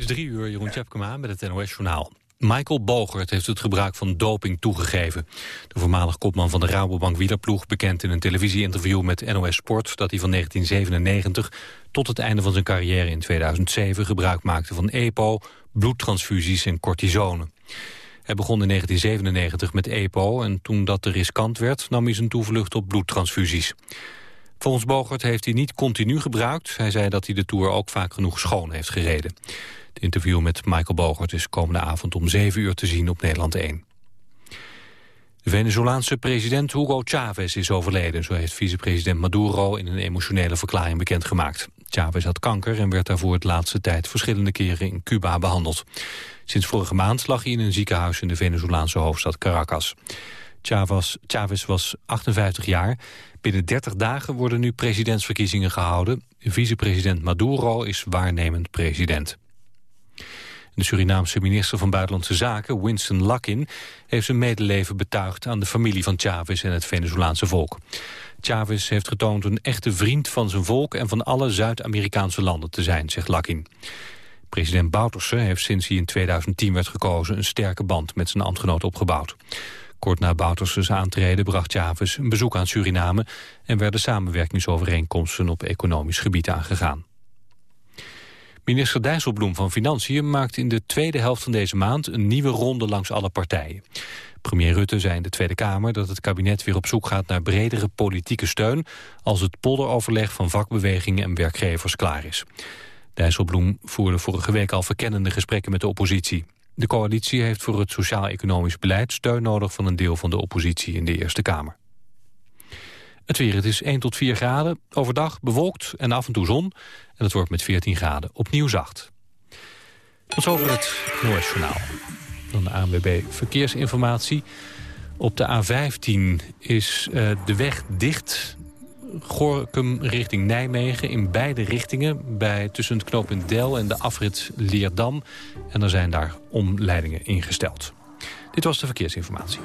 is drie uur, Jeroen Tjepkema met het NOS-journaal. Michael Bogert heeft het gebruik van doping toegegeven. De voormalig kopman van de Rabobank wielerploeg bekent in een televisieinterview met NOS Sport dat hij van 1997 tot het einde van zijn carrière in 2007 gebruik maakte van EPO, bloedtransfusies en cortisone. Hij begon in 1997 met EPO en toen dat te riskant werd nam hij zijn toevlucht op bloedtransfusies. Volgens Bogert heeft hij niet continu gebruikt. Hij zei dat hij de Tour ook vaak genoeg schoon heeft gereden. Het interview met Michael Bogert is komende avond om 7 uur te zien op Nederland 1. De Venezolaanse president Hugo Chavez is overleden. Zo heeft vicepresident Maduro in een emotionele verklaring bekendgemaakt. Chavez had kanker en werd daarvoor het laatste tijd verschillende keren in Cuba behandeld. Sinds vorige maand lag hij in een ziekenhuis in de Venezolaanse hoofdstad Caracas. Chavez, Chavez was 58 jaar. Binnen 30 dagen worden nu presidentsverkiezingen gehouden. Vicepresident Maduro is waarnemend president. De Surinaamse minister van Buitenlandse Zaken, Winston Lakin... heeft zijn medeleven betuigd aan de familie van Chavez en het Venezolaanse volk. Chavez heeft getoond een echte vriend van zijn volk... en van alle Zuid-Amerikaanse landen te zijn, zegt Lakin. President Bouterse heeft sinds hij in 2010 werd gekozen... een sterke band met zijn ambtgenoot opgebouwd. Kort na Bouterses aantreden bracht Chavez een bezoek aan Suriname... en werden samenwerkingsovereenkomsten op economisch gebied aangegaan. Minister Dijsselbloem van Financiën maakt in de tweede helft van deze maand... een nieuwe ronde langs alle partijen. Premier Rutte zei in de Tweede Kamer dat het kabinet weer op zoek gaat naar bredere politieke steun... als het polderoverleg van vakbewegingen en werkgevers klaar is. Dijsselbloem voerde vorige week al verkennende gesprekken met de oppositie. De coalitie heeft voor het sociaal-economisch beleid steun nodig van een deel van de oppositie in de Eerste Kamer. Het weer, het is 1 tot 4 graden. Overdag bewolkt en af en toe zon. En het wordt met 14 graden opnieuw zacht. Tot zover het NOS Journaal. Dan de ANWB Verkeersinformatie. Op de A15 is uh, de weg dicht Gorkum richting Nijmegen in beide richtingen... Bij, tussen het knooppunt Del en de afrit Leerdam. En er zijn daar omleidingen ingesteld. Dit was de verkeersinformatie.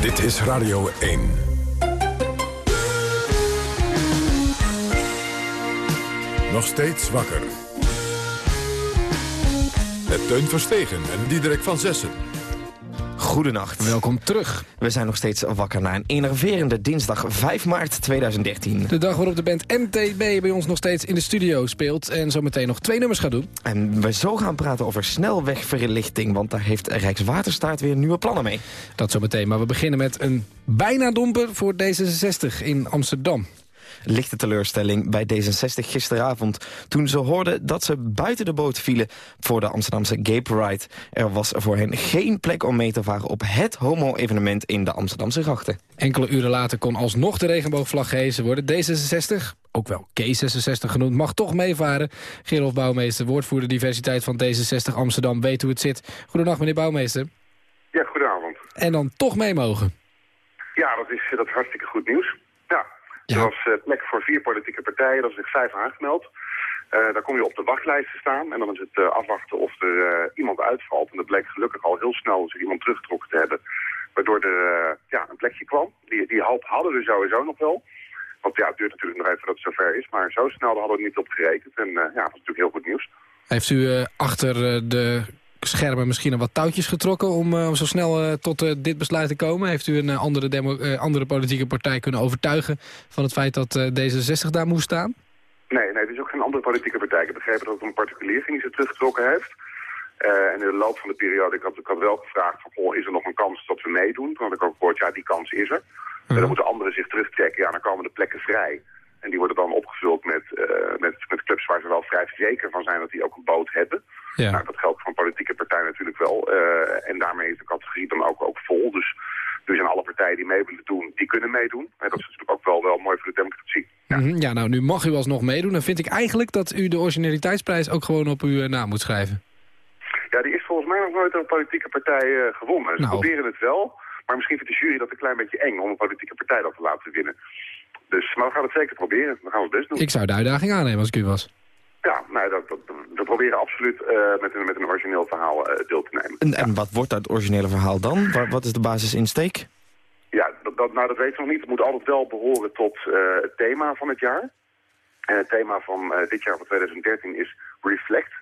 Dit is Radio 1. Nog steeds wakker. Met Teun Verstegen en Diederik van Zessen. Goedenacht. Welkom terug. We zijn nog steeds wakker na een enerverende dinsdag 5 maart 2013. De dag waarop de band MTB bij ons nog steeds in de studio speelt... en zo meteen nog twee nummers gaat doen. En we zo gaan praten over snelwegverlichting... want daar heeft Rijkswaterstaat weer nieuwe plannen mee. Dat zo meteen, maar we beginnen met een bijna domper voor D66 in Amsterdam lichte teleurstelling bij D66 gisteravond... toen ze hoorden dat ze buiten de boot vielen voor de Amsterdamse Gay Pride. Er was voor hen geen plek om mee te varen op het homo-evenement in de Amsterdamse grachten. Enkele uren later kon alsnog de regenboogvlag gehezen worden. D66 ook wel K66 genoemd, mag toch meevaren. Gerolf Bouwmeester, woordvoerder diversiteit van D66 Amsterdam, weet hoe het zit. Goedendag meneer Bouwmeester. Ja, goedenavond. En dan toch mee mogen. Ja, dat is, dat is hartstikke goed nieuws. Ja, er was uh, plek voor vier politieke partijen, er zich vijf aangemeld. Uh, daar kom je op de wachtlijst te staan en dan is het uh, afwachten of er iemand uitvalt. En dat bleek gelukkig al heel snel zich iemand teruggetrokken te hebben. Waardoor er ja, een plekje kwam. Die, die hoop hadden we sowieso nog wel. Want ja, het duurt natuurlijk nog even dat het zover is. Maar zo snel hadden we er niet op gerekend. En ja, dat is natuurlijk heel goed nieuws. Heeft u achter de schermen misschien een wat touwtjes getrokken... om, om zo snel tot dit besluit te komen? Heeft u een andere, demo, andere politieke partij kunnen overtuigen... van het feit dat D66 daar moest staan? Nee, nee, het is ook geen andere politieke partij. Ik heb begrepen dat het een particulier ging die ze teruggetrokken heeft. en in de loop van de periode, ik had, ik had wel gevraagd van, oh, is er nog een kans dat we meedoen? Toen had ik ook gehoord, ja, die kans is er. En dan moeten anderen zich terugtrekken, ja, dan komen de plekken vrij. En die worden dan opgevuld met, met, met clubs waar ze wel vrij zeker van zijn dat die ook een boot hebben. Ja. Nou, dat geldt voor een politieke partij natuurlijk wel. Uh, en daarmee is de categorie dan ook, ook vol. Dus, dus alle partijen die mee willen doen, die kunnen meedoen. En dat is natuurlijk ook wel, wel mooi voor de democratie. Ja. Mm -hmm. ja, nou, nu mag u alsnog meedoen. Dan vind ik eigenlijk dat u de originaliteitsprijs ook gewoon op uw naam moet schrijven. Ja, die is volgens mij nog nooit door een politieke partij uh, gewonnen. Ze nou. proberen het wel, maar misschien vindt de jury dat een klein beetje eng om een politieke partij dat te laten winnen. Dus, maar we gaan het zeker proberen. We gaan het best doen. Ik zou de uitdaging aannemen als ik u was. Ja, nou, dat, dat, we proberen absoluut uh, met, een, met een origineel verhaal uh, deel te nemen. En, ja. en wat wordt dat originele verhaal dan? Wat, wat is de basisinsteek? Ja, dat, dat, nou, dat weet ik nog niet. Het moet altijd wel behoren tot het thema van het jaar. En het thema van dit jaar, van 2013, is Reflect.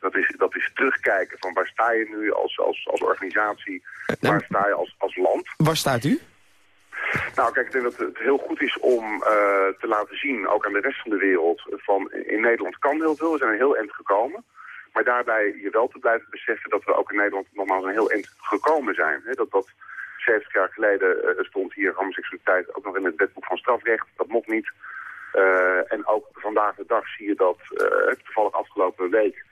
Dat is, dat is terugkijken van waar sta je nu als, als, als organisatie, waar sta je als, als land. Waar staat u? Nou, kijk, ik denk dat het heel goed is om uh, te laten zien, ook aan de rest van de wereld, van in Nederland kan heel veel, we zijn een heel eind gekomen. Maar daarbij je wel te blijven beseffen dat we ook in Nederland nogmaals een heel eind gekomen zijn. Dat dat 70 jaar geleden uh, stond hier homoseksualiteit ook nog in het wetboek van strafrecht. Dat mocht niet. Uh, en ook vandaag de dag zie je dat, toevallig afgelopen week,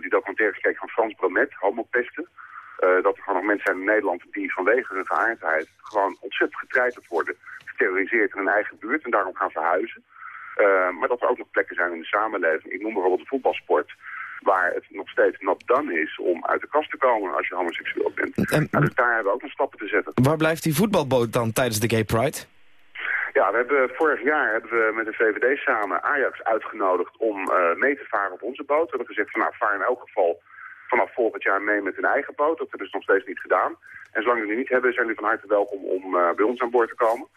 die documentaire gekeken van Frans Bromet, homopesten. Uh, dat er gewoon nog mensen zijn in Nederland die vanwege hun geaardheid gewoon ontzettend getreiterd worden, geterroriseerd in hun eigen buurt en daarom gaan verhuizen. Uh, maar dat er ook nog plekken zijn in de samenleving. Ik noem bijvoorbeeld de voetbalsport, waar het nog steeds not done is om uit de kast te komen als je homoseksueel bent. En, nou, dus daar hebben we ook nog stappen te zetten. Waar blijft die voetbalboot dan tijdens de Gay Pride? Ja, we hebben, vorig jaar hebben we met de VVD samen Ajax uitgenodigd om uh, mee te varen op onze boot. We hebben gezegd van nou, vaar in elk geval vanaf volgend jaar mee met hun eigen boot. Dat hebben ze nog steeds niet gedaan. En zolang die niet hebben, zijn jullie van harte welkom om uh, bij ons aan boord te komen.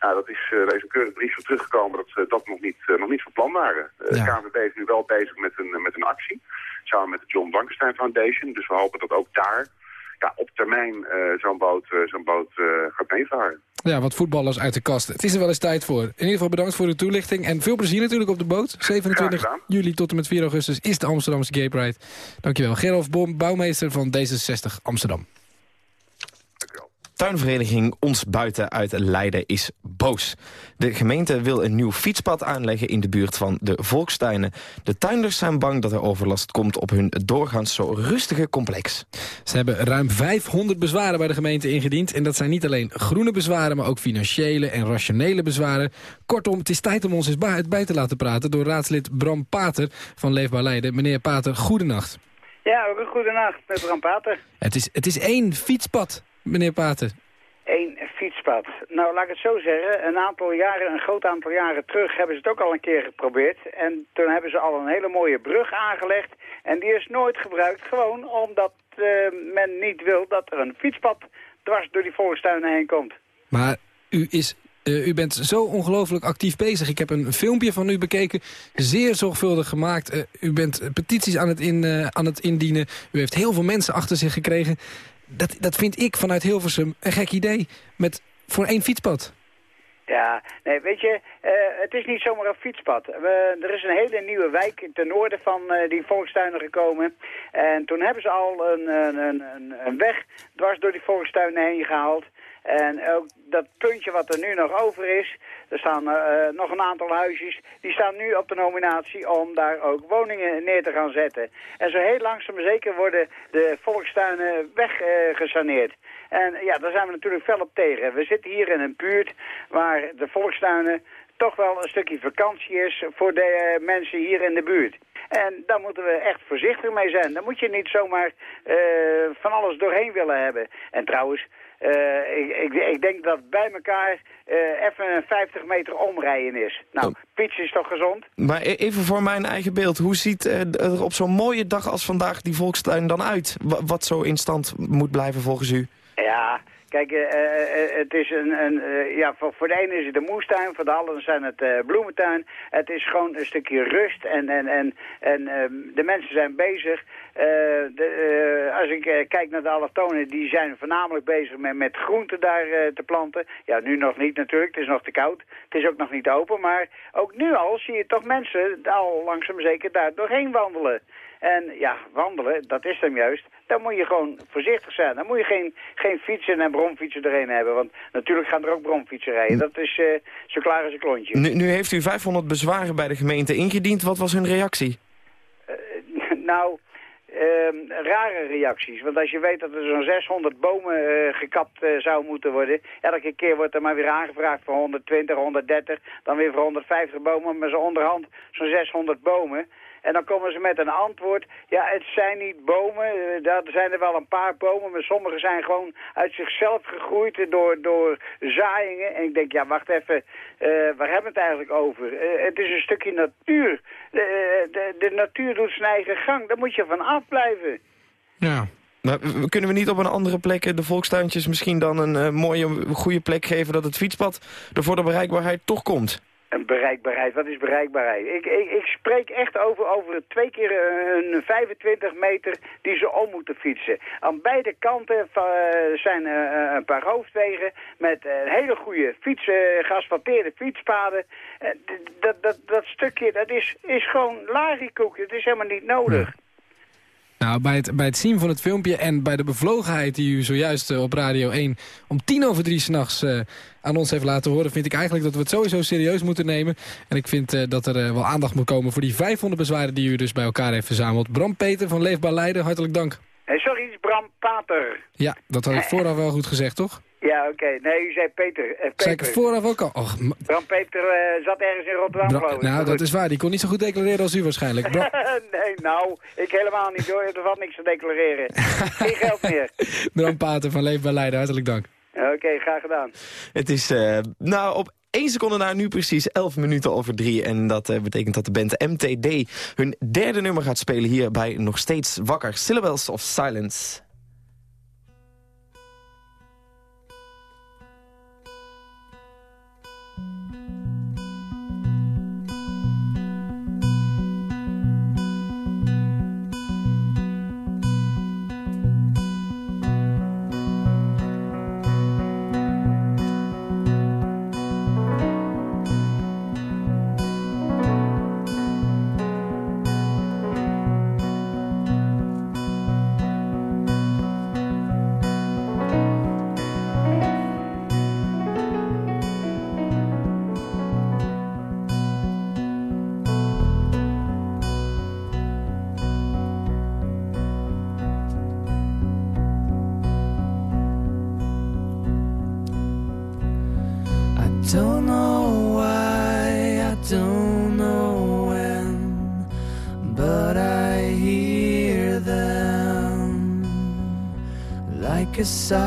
Ja, dat is, uh, er is een keurig brief voor teruggekomen dat ze dat nog niet, uh, nog niet van plan waren. De ja. KNVB is nu wel bezig met een, met een actie, samen met de John Blankenstein Foundation. Dus we hopen dat ook daar ja, op termijn zo'n boot, zo'n boot gaat meevaren. Ja, wat voetballers uit de kast. Het is er wel eens tijd voor. In ieder geval bedankt voor de toelichting. En veel plezier natuurlijk op de boot. 27 juli tot en met 4 augustus is de Amsterdamse Gay Pride. Dankjewel. Gerolf Bom, bouwmeester van D66 Amsterdam. Tuinvereniging Ons Buiten uit Leiden is boos. De gemeente wil een nieuw fietspad aanleggen in de buurt van de Volkstuinen. De tuinders zijn bang dat er overlast komt op hun doorgaans zo rustige complex. Ze hebben ruim 500 bezwaren bij de gemeente ingediend. En dat zijn niet alleen groene bezwaren, maar ook financiële en rationele bezwaren. Kortom, het is tijd om ons eens bij te laten praten door raadslid Bram Pater van Leefbaar Leiden. Meneer Pater, goedenacht. Ja, ook een goede nacht met Bram Pater. Het is, het is één fietspad meneer Paten? Eén fietspad. Nou, laat ik het zo zeggen. Een aantal jaren, een groot aantal jaren terug hebben ze het ook al een keer geprobeerd. En toen hebben ze al een hele mooie brug aangelegd. En die is nooit gebruikt, gewoon omdat uh, men niet wil dat er een fietspad dwars door die volkstuinen heen komt. Maar u is uh, u bent zo ongelooflijk actief bezig. Ik heb een filmpje van u bekeken, zeer zorgvuldig gemaakt. Uh, u bent petities aan het, in, uh, aan het indienen. U heeft heel veel mensen achter zich gekregen dat, dat vind ik vanuit Hilversum een gek idee. Met, voor één fietspad. Ja, nee, weet je, uh, het is niet zomaar een fietspad. We, er is een hele nieuwe wijk ten noorden van uh, die volkstuinen gekomen. En toen hebben ze al een, een, een, een weg dwars door die volkstuinen heen gehaald. En ook dat puntje wat er nu nog over is, er staan uh, nog een aantal huisjes, die staan nu op de nominatie om daar ook woningen neer te gaan zetten. En zo heel langzaam zeker worden de volkstuinen weggesaneerd. Uh, en ja, daar zijn we natuurlijk fel op tegen. We zitten hier in een buurt waar de volkstuinen toch wel een stukje vakantie is voor de uh, mensen hier in de buurt. En daar moeten we echt voorzichtig mee zijn. Daar moet je niet zomaar van alles doorheen willen hebben. En trouwens, uh, ik, ik, ik, denk dat bij elkaar uh, even 50 meter omrijden is. Nou, oh. fietsen is toch gezond? Maar e-, even voor mijn eigen beeld. Hoe ziet uh, er op zo'n mooie dag als vandaag die volkstuin dan uit? W wat zo in stand moet blijven volgens u? Ja, Kijk, uh, uh, het is een, een ja, voor, voor, de ene is het een moestuin, voor de anderen zijn het bloementuin. Het is gewoon een stukje rust en, en, en, en ehm, de mensen zijn bezig. De, als ik kijk naar de allochtonen, die zijn voornamelijk bezig met, met groenten daar te planten. Ja, nu nog niet natuurlijk, het is nog te koud. Het is ook nog niet open, maar ook nu al zie je toch mensen al langzaam zeker daar doorheen wandelen. En ja, wandelen, dat is hem juist. Dan moet je gewoon voorzichtig zijn. Dan moet je geen, geen fietsen en bromfietsen erin hebben. Want natuurlijk gaan er ook bromfietsen rijden. Dat is uh, zo klaar als een klontje. Nu, nu, heeft u 500 bezwaren bij de gemeente ingediend. Wat was hun reactie? Uh, nou, uh, rare reacties. Want als je weet dat er zo'n 600 bomen uh, gekapt uh, zou moeten worden... elke keer wordt er maar weer aangevraagd voor 120, 130... dan weer voor 150 bomen, maar zo onderhand zo'n 600 bomen... En dan komen ze met een antwoord. Ja, het zijn niet bomen. Eh, zijn er wel een paar bomen. Maar sommige zijn gewoon uit zichzelf gegroeid door, door zaaiingen. En ik denk, ja, wacht even. Uh, waar hebben we het eigenlijk over? Uh, het is een stukje natuur. De, de, natuur doet zijn eigen gang. Daar moet je van afblijven. Ja. Kunnen we niet op een andere plek eh, de volkstuintjes misschien dan een eh, mooie, goede plek geven... dat het fietspad er voor de bereikbaarheid toch komt? Bereikbaarheid, wat is bereikbaarheid? Ik, ik, ik spreek echt over, over twee keer een 25 meter die ze om moeten fietsen. Aan beide kanten eh, zijn eh, een paar hoofdwegen met hele goede fiets, eh, geasfalteerde fietspaden. Eh, dat, dat, dat stukje, dat is, is gewoon lariekoek. Het is helemaal niet nodig. Nou, bij het, bij het zien van het filmpje en bij de bevlogenheid die u zojuist eh, op Radio 1 om tien over drie s'nachts uh, aan ons heeft laten horen, vind ik eigenlijk dat we het sowieso serieus moeten nemen. En ik vind uh, dat er wel aandacht moet komen voor die 500 bezwaren die u dus bij elkaar heeft verzameld. Bram Peter van Leefbaar Leiden, hartelijk dank. Hey, sorry, Bram Pater. Ja, dat had ik vooraf wel goed gezegd, toch? Ja, oké. Okay. Nee, u zei Peter. Peter. Zei ik het vooraf ook al? Och, Bram Peter uh, zat ergens in Rotterdam, Bra geloof ik. Nou, dat is waar. Die kon niet zo goed declareren als u waarschijnlijk. Bra nee, nou, ik helemaal niet hoor. Er valt niks te declareren. Geen geld meer. Bram Pater van Leefbaar Leiden, hartelijk dank. Oké, okay, graag gedaan. Het is, uh, nou, op 1 seconde na nu precies 11 minuten over 3. En dat uh, betekent dat de band MTD hun derde nummer gaat spelen hier bij Nog Steeds Wakker. Syllables of Silence. Like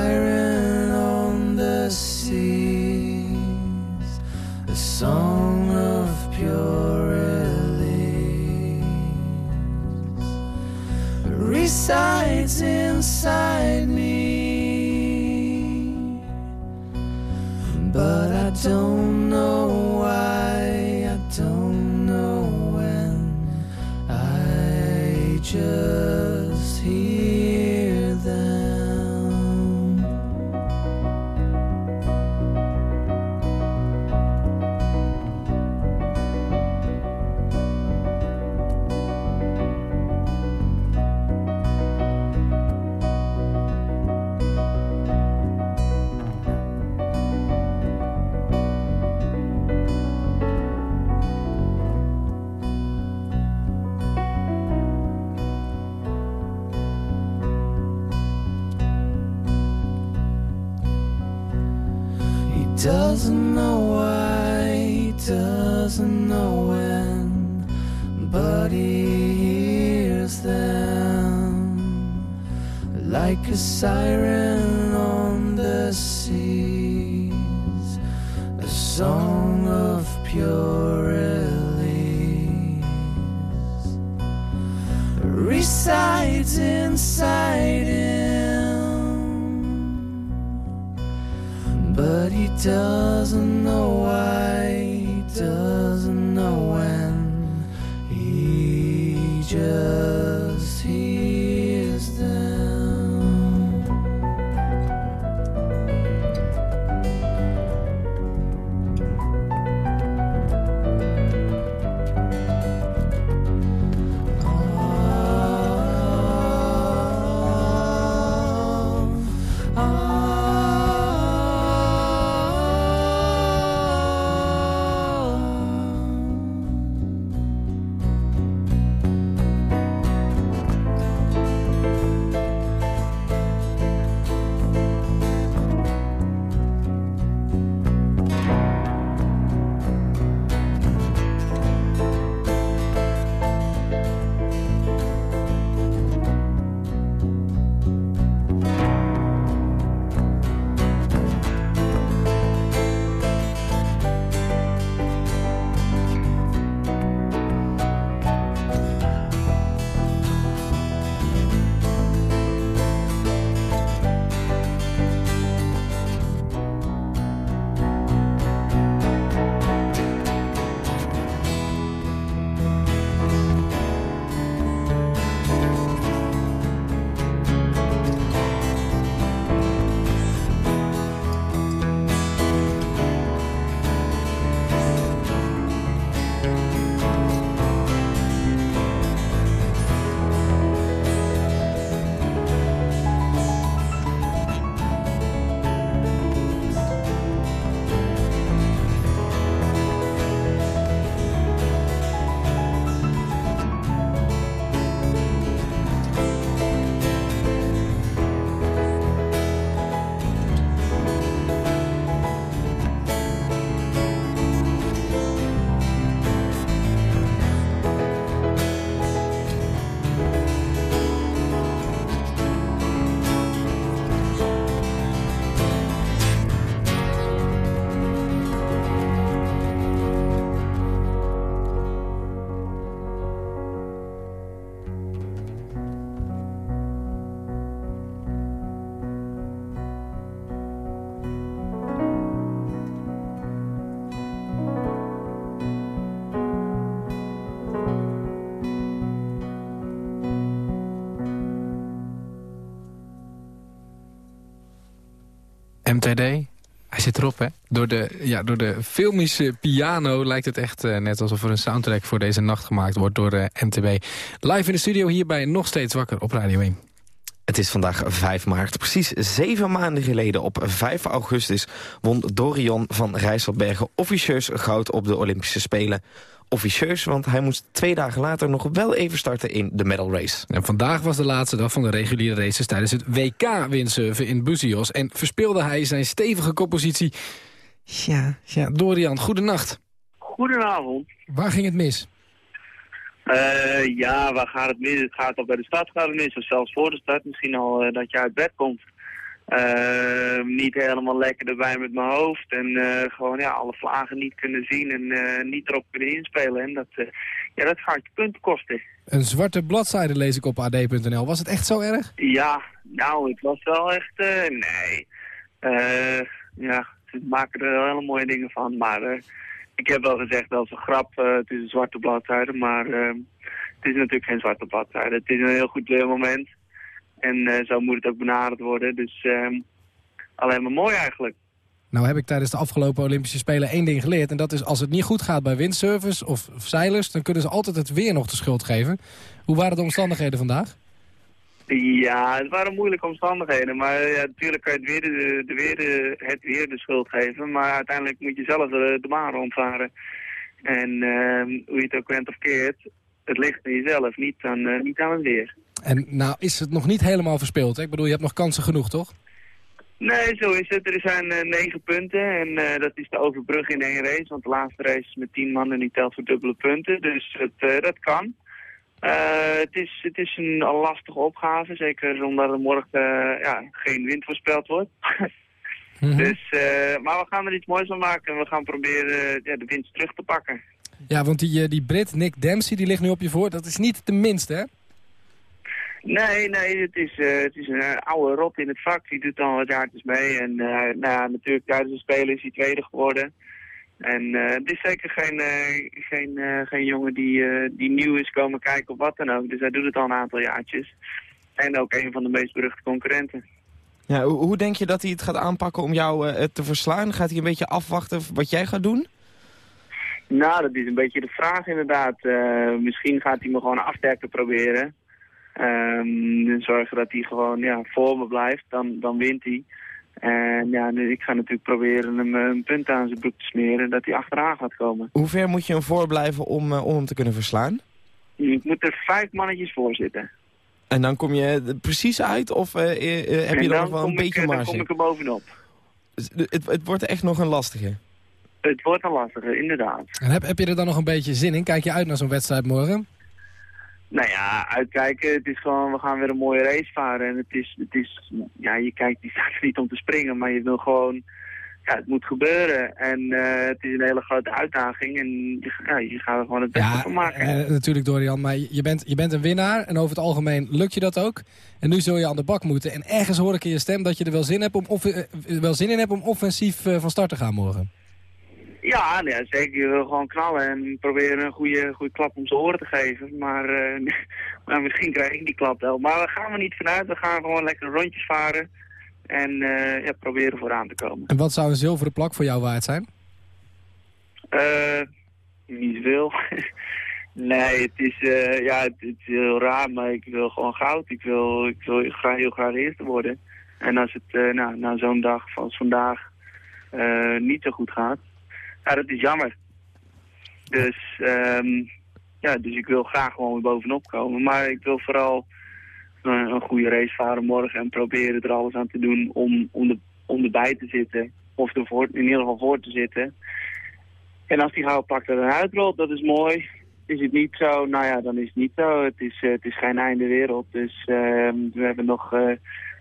doesn't know why, doesn't know when, but he hears them. Like a siren on the seas, a song of pure release. Resides inside doesn't know why, MTD, hij zit erop, hè? Door de, ja, door de filmische piano lijkt het echt eh, net alsof er een soundtrack voor deze nacht gemaakt wordt door eh, MTB. Live in de studio hierbij Nog Steeds Wakker op Radio 1. Het is vandaag 5 maart. Precies zeven maanden geleden op 5 augustus won Dorian van Rijsselbergen officieus goud op de Olympische Spelen. Officieus, want hij moest twee dagen later nog wel even starten in de medal race. En vandaag was de laatste dag van de reguliere races tijdens het WK-windsurfen in Buzios. En verspeelde hij zijn stevige koppositie. Ja, ja, Dorian, goedenacht. Goedenavond. Waar ging het mis? Eh, ja, waar gaat het mis? Het gaat al bij de start gaat het mis, of zelfs voor de start. Misschien al eh, dat je uit bed komt. Eh, niet helemaal lekker erbij met mijn hoofd. En eh, gewoon ja, alle vlagen niet kunnen zien en eh, niet erop kunnen inspelen. En dat, eh, ja, dat gaat je punten kosten. Een zwarte bladzijde lees ik op ad.nl. Was het echt zo erg? Ja, nou, het was wel echt... nee. Ja, ze maken er wel hele mooie dingen van. Maar ik heb wel gezegd, dat is een grap. het is een zwarte bladzijde, maar eh, het is natuurlijk geen zwarte bladzijde. Het is een heel goed leermoment. En eh, zo moet het ook benaderd worden. Dus ehm, alleen maar mooi eigenlijk. Nou heb ik tijdens de afgelopen Olympische Spelen één ding geleerd. En dat is als het niet goed gaat bij windsurfers of, zeilers... dan kunnen ze altijd het weer nog de schuld geven. Hoe waren de omstandigheden vandaag? Ja, het waren moeilijke omstandigheden. Maar ja, natuurlijk kan je het weer de, de weer de, het weer de schuld geven. Maar uiteindelijk moet je zelf de, de baan rondvaren. En ehm, hoe je het ook bent of keert, het ligt aan jezelf, niet aan, eh, niet aan het weer. En nou is het nog niet helemaal verspeeld. Hè? Ik bedoel, je hebt nog kansen genoeg, toch? Nee, zo is het. Er zijn eh, negen punten en eh, dat is de overbrug in één race. Want de laatste race is met tien mannen die telt voor dubbele punten. Dus het, eh, dat kan. Het, is, het is een lastige opgave, zeker omdat er morgen ja, geen wind voorspeld wordt. Mhm. Dus, maar we gaan er iets moois van maken en we gaan proberen ja, de winst terug te pakken. Ja, want die, die Brit Nick Dempsey die ligt nu op je voor. Dat is niet de minste, hè? Nee, nee, het is, eh, het is een eh, oude rot in het vak. Die doet al wat jaartjes mee. En eh, nou ja, natuurlijk tijdens de Spelen is hij tweede geworden. En het is zeker geen, geen, geen jongen die, die nieuw is komen kijken of wat dan ook. Dus hij doet het al een aantal jaartjes. En ook een van de meest beruchte concurrenten. Ja, hoe, hoe denk je dat hij het gaat aanpakken om jou te verslaan? Gaat hij een beetje afwachten wat jij gaat doen? Nou, dat is een beetje de vraag inderdaad. Misschien gaat hij me gewoon afdekken proberen. Ehm, en zorgen dat hij gewoon ja, voor me blijft, dan, dan wint hij. En ja, nu, ik ga natuurlijk proberen hem eh, een punt aan zijn broek te smeren, dat hij achteraan gaat komen. Hoe ver moet je hem voorblijven om, eh, om hem te kunnen verslaan? Ik moet er vijf mannetjes voor zitten. En dan kom je er precies uit of eh, eh, eh, heb je dan dan nog wel kom een ik, beetje eh, dan marge? kom ik er bovenop. Dus Het, het wordt echt nog een lastige. Het wordt een lastige, inderdaad. En heb, heb je er dan nog een beetje zin in? Kijk je uit naar zo'n wedstrijd morgen? Nou ja, uitkijken. Het is gewoon, we gaan weer een mooie race varen. En het is, het is ja, je kijkt, die staat er niet om te springen, maar je wil gewoon, ja, het moet gebeuren. En eh, het is een hele grote uitdaging en je, ja, je gaat er gewoon het beste van maken. eh, natuurlijk Dorian, maar je bent, je bent een winnaar en over het algemeen lukt je dat ook. En nu zul je aan de bak moeten. En ergens hoor ik in je stem dat je er wel zin, hebt om eh, wel zin in hebt om offensief van start te gaan morgen. Ja, ja, zeker. Je wil gewoon knallen en proberen een goede, goede klap om zijn oren te geven. Maar, eh, maar misschien krijg ik die klap wel. Maar we gaan er niet vanuit. We gaan gewoon lekker rondjes varen. En eh, ja, proberen vooraan te komen. En wat zou een zilveren plak voor jou waard zijn? Eh, niet zoveel. nee, het is, ja, het, het is heel raar, maar ik wil gewoon goud. Ik wil, ik wil graag, heel graag eerste worden. En als het nou, na zo'n dag als vandaag niet zo goed gaat, ja, dat is jammer. Dus, ehm, ja, dus ik wil graag gewoon weer bovenop komen. Maar ik wil vooral eh, een goede race varen morgen en proberen er alles aan te doen om, om, de, om erbij te zitten. Of er in ieder geval voor te zitten. En als die gouden pak er dan uitrolt, dat is mooi. Is het niet zo, nou ja, dan is het niet zo. Het is, eh, het is geen einde wereld. Dus ehm, we hebben nog eh,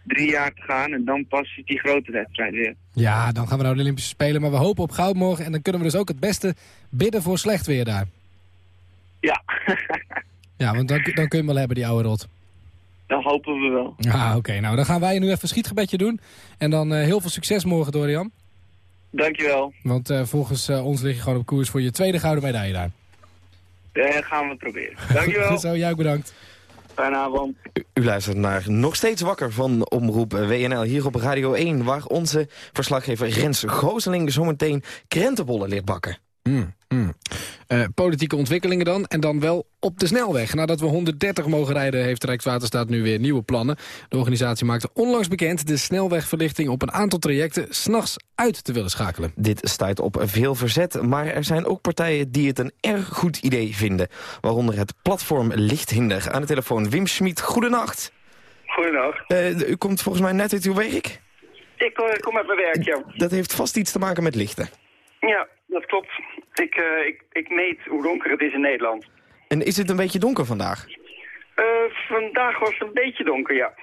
drie jaar te gaan en dan pas is die grote wedstrijd weer. Ja, dan gaan we naar de Olympische Spelen, maar we hopen op goud morgen. En dan kunnen we dus ook het beste bidden voor slecht weer daar. Ja, Ja, want dan, dan kun je hem wel hebben, die oude rot. dat hopen we wel. Ah, oké. Nou, dan gaan wij nu even een schietgebedje doen. En dan eh, heel veel succes morgen, Dorian. Dankjewel. Want eh, volgens eh, ons lig je gewoon op koers voor je tweede gouden medaille daar. Gaan we het proberen. Dankjewel. Zo, jij ook bedankt. Fijne. U, luistert naar Nog Steeds Wakker van Omroep WNL hier op Radio 1... waar onze verslaggever Rens Gooseling zometeen krentenbollen leert bakken. Mm, mm. Eh, politieke ontwikkelingen dan, en dan wel op de snelweg. Nadat we 130 mogen rijden, heeft Rijkswaterstaat nu weer nieuwe plannen. De organisatie maakte onlangs bekend de snelwegverlichting op een aantal trajecten s'nachts uit te willen schakelen. Dit stuit op veel verzet, maar er zijn ook partijen die het een erg goed idee vinden. Waaronder het platform Lichthinder. Aan de telefoon Wim Schmid, goedenacht. Goedendag. Uh, u komt volgens mij net uit uw werk? Ik uh, kom uit mijn werk, ja. Dat heeft vast iets te maken met lichten. Ja, dat klopt. Ik, uh, ik, ik meet hoe donker het is in Nederland. En is het een beetje donker vandaag? Uh, vandaag was het een beetje donker, ja.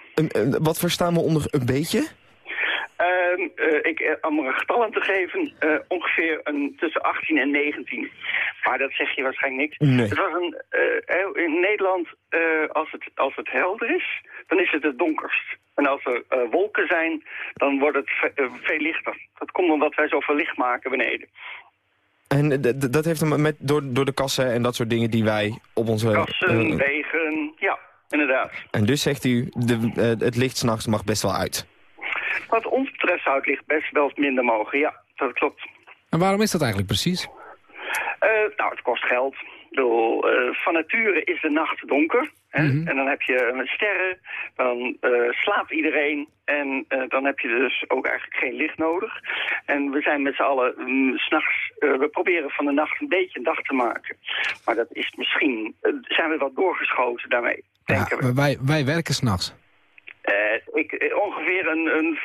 Wat verstaan we onder een beetje? Uh, ik, om er een getal aan te geven, ongeveer een, tussen 18 en 19. Maar dat zeg je waarschijnlijk niks. Nee. Het was een, in Nederland, als, het, als het helder is, dan is het het donkerst. En als er wolken zijn, dan wordt het ve veel lichter. Dat komt omdat wij zoveel licht maken beneden. En dat heeft hem met, door, door de kassen en dat soort dingen die wij op onze... Kassen, wegen, ja, inderdaad. En dus zegt u, de, het licht s'nachts mag best wel uit? Wat ons betreft zou het licht best wel minder mogen, ja, dat klopt. En waarom is dat eigenlijk precies? nou, het kost geld. Bedoel, uh, van nature is de nacht donker. Hè? Mm -hmm. En dan heb je sterren, dan uh, slaapt iedereen en dan heb je dus ook eigenlijk geen licht nodig. En we zijn met z'n allen um, s'nachts, we proberen van de nacht een beetje een dag te maken. Maar dat is misschien, zijn we wat doorgeschoten daarmee, denken ja, we. Wij, wij werken s'nachts. Uh, ik, ongeveer een, een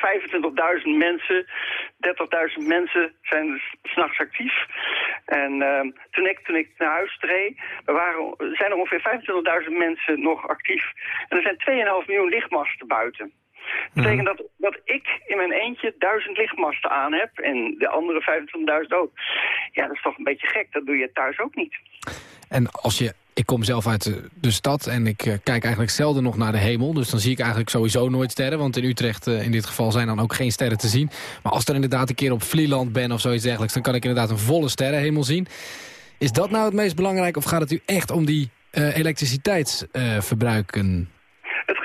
25.000 mensen, 30.000 mensen zijn s'nachts actief. En uh, toen, ik, toen ik naar huis reed, er waren, zijn er ongeveer 25.000 mensen nog actief. En er zijn 2,5 miljoen lichtmasten buiten. Dat betekent dat, dat ik in mijn eentje duizend lichtmasten aan heb en de andere 25.000 ook. Ja, dat is toch een beetje gek. Dat doe je thuis ook niet. En als je ik kom zelf uit de, stad en ik uh, kijk eigenlijk zelden nog naar de hemel. Dus dan zie ik eigenlijk sowieso nooit sterren. Want in Utrecht uh, in dit geval zijn dan ook geen sterren te zien. Maar als er inderdaad een keer op Vlieland ben of zoiets dergelijks... dan kan ik inderdaad een volle sterrenhemel zien. Is dat nou het meest belangrijk of gaat het u echt om die uh, elektriciteitsverbruiken? het,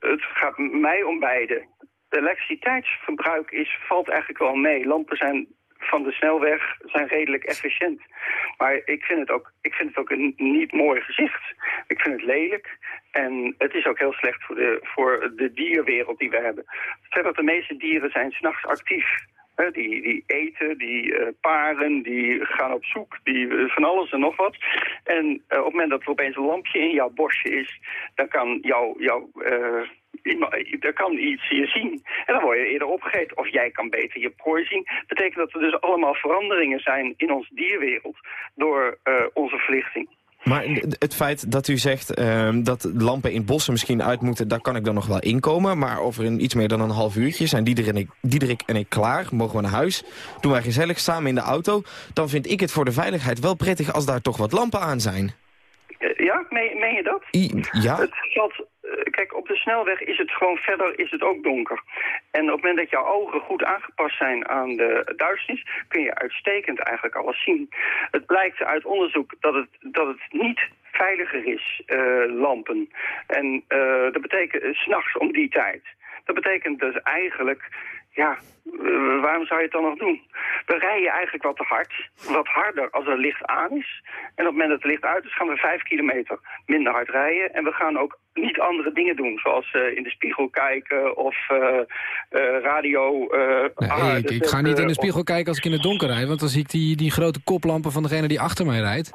het gaat mij om beide. De elektriciteitsverbruik is, valt eigenlijk wel mee. Lampen zijn van de snelweg zijn redelijk efficiënt. Maar ik vind het ook, ik vind het ook een niet mooi gezicht. Ik vind het lelijk. En het is ook heel slecht voor de, voor de dierwereld die we hebben. Verder, de meeste dieren zijn s'nachts actief. Die, die eten, die uh, paren, die gaan op zoek, die uh, van alles en nog wat. En uh, op het moment dat er opeens een lampje in jouw bosje is, dan kan jouw... jouw er kan iets je zien. En dan word je eerder opgegeten. Of jij kan beter je prooi zien. Betekent dat er dus allemaal veranderingen zijn in onze dierwereld door onze verlichting. Maar het feit dat u zegt uh, dat lampen in bossen misschien uit moeten... daar kan ik dan nog wel inkomen. Maar over een, iets meer dan een half uurtje zijn Diederik en, ik, Diederik en ik klaar. Mogen we naar huis. Doen wij gezellig samen in de auto. Dan vind ik het voor de veiligheid wel prettig als daar toch wat lampen aan zijn. Ja, meen, meen je dat? I, ja. Het valt, kijk, op de snelweg is het gewoon verder is het ook donker. En op het moment dat jouw ogen goed aangepast zijn aan de duisternis... kun je uitstekend eigenlijk alles zien. Het blijkt uit onderzoek dat het, dat het niet veiliger is, uh, lampen. En uh, dat betekent uh, s'nachts om die tijd. Dat betekent dus eigenlijk... Ja, waarom zou je het dan nog doen? We rijden eigenlijk wat te hard, wat harder als er licht aan is. En op het moment dat het licht uit is, gaan we vijf kilometer minder hard rijden. En we gaan ook niet andere dingen doen, zoals uh, in de spiegel kijken of uh, radio... nee, ah, ik, ik ga niet in de spiegel kijken als ik in het donker rijd, want dan zie ik die, die grote koplampen van degene die achter mij rijdt.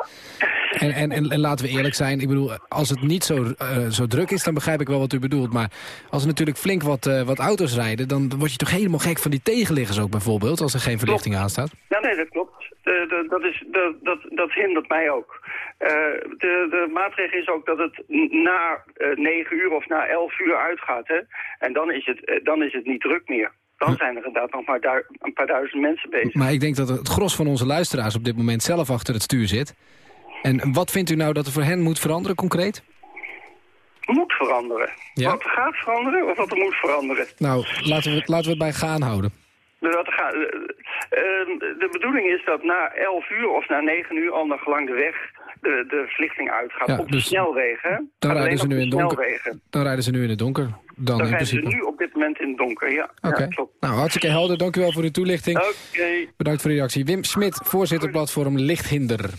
En, en, en, en, laten we eerlijk zijn, ik bedoel, als het niet zo, uh, zo druk is, dan begrijp ik wel wat u bedoelt. Maar als er natuurlijk flink wat, uh, wat auto's rijden, dan word je toch helemaal gek van die tegenliggers ook bijvoorbeeld, als er geen verlichting aanstaat? Ja, nee, dat klopt. Dat, is, de, dat, dat hindert mij ook. Uh, de, de maatregel is ook dat het na uh, 9 uur of na 11 uur uitgaat. Hè? En dan is, het, uh, dan is het niet druk meer. Dan zijn er inderdaad nog maar een paar duizend mensen bezig. Maar ik denk dat het gros van onze luisteraars op dit moment zelf achter het stuur zit. En wat vindt u nou dat er voor hen moet veranderen concreet? Moet veranderen. Ja? Wat er gaat veranderen of wat er moet veranderen? Nou, laten we, laten we het bij gaan houden. De bedoeling is dat na 11 uur of na 9 uur al naar gelang de weg de, de verlichting uitgaat Ja, op de dus snelwegen. Dan rijden alleen ze nu in donker. snelwegen. Dan rijden ze nu in het donker. Dan, Dan in rijden ze nu op dit moment in het donker, ja. Oké. Ja, klopt. Nou, hartstikke helder. Dankjewel voor de toelichting. Oké. Bedankt voor de reactie. Wim Smit, voorzitter platform Lichthinder.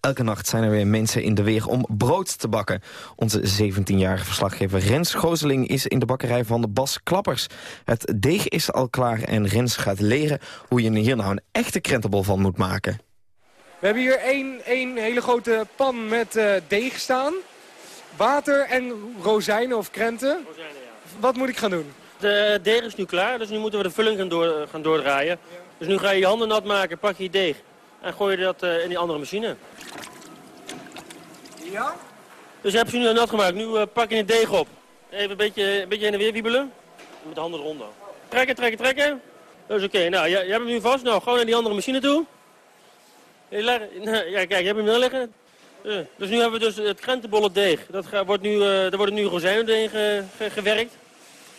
Elke nacht zijn er weer mensen in de weer om brood te bakken. Onze 17-jarige verslaggever Rens Gooseling is in de bakkerij van de Bas Klappers. Het deeg is al klaar en Rens gaat leren hoe je hier nou een echte krentenbol van moet maken. We hebben hier één, één hele grote pan met eh, deeg staan. Water en rozijnen of krenten. Wat moet ik gaan doen? De deeg is nu klaar, dus nu moeten we de vulling gaan, door, gaan doordraaien. Dus nu ga je je handen nat maken, pak je je deeg en gooi je dat eh, in die andere machine. Ja? Dus je hebt ze nu nat gemaakt, nu eh, pak je het deeg op. Even een beetje, een beetje heen en weer wiebelen. Met de handen eronder. Trekken, trekken, trekken. Dat is oké. Nou, je, je hebt hem nu vast. Nou, gewoon naar die andere machine toe. Nou, ja, kijk, je hebt hem er liggen. Eh, dus nu hebben we dus het krentenbolle deeg. Dat ga- wordt nu, eh er worden nu rozijnen doorheen ge- ge- gewerkt.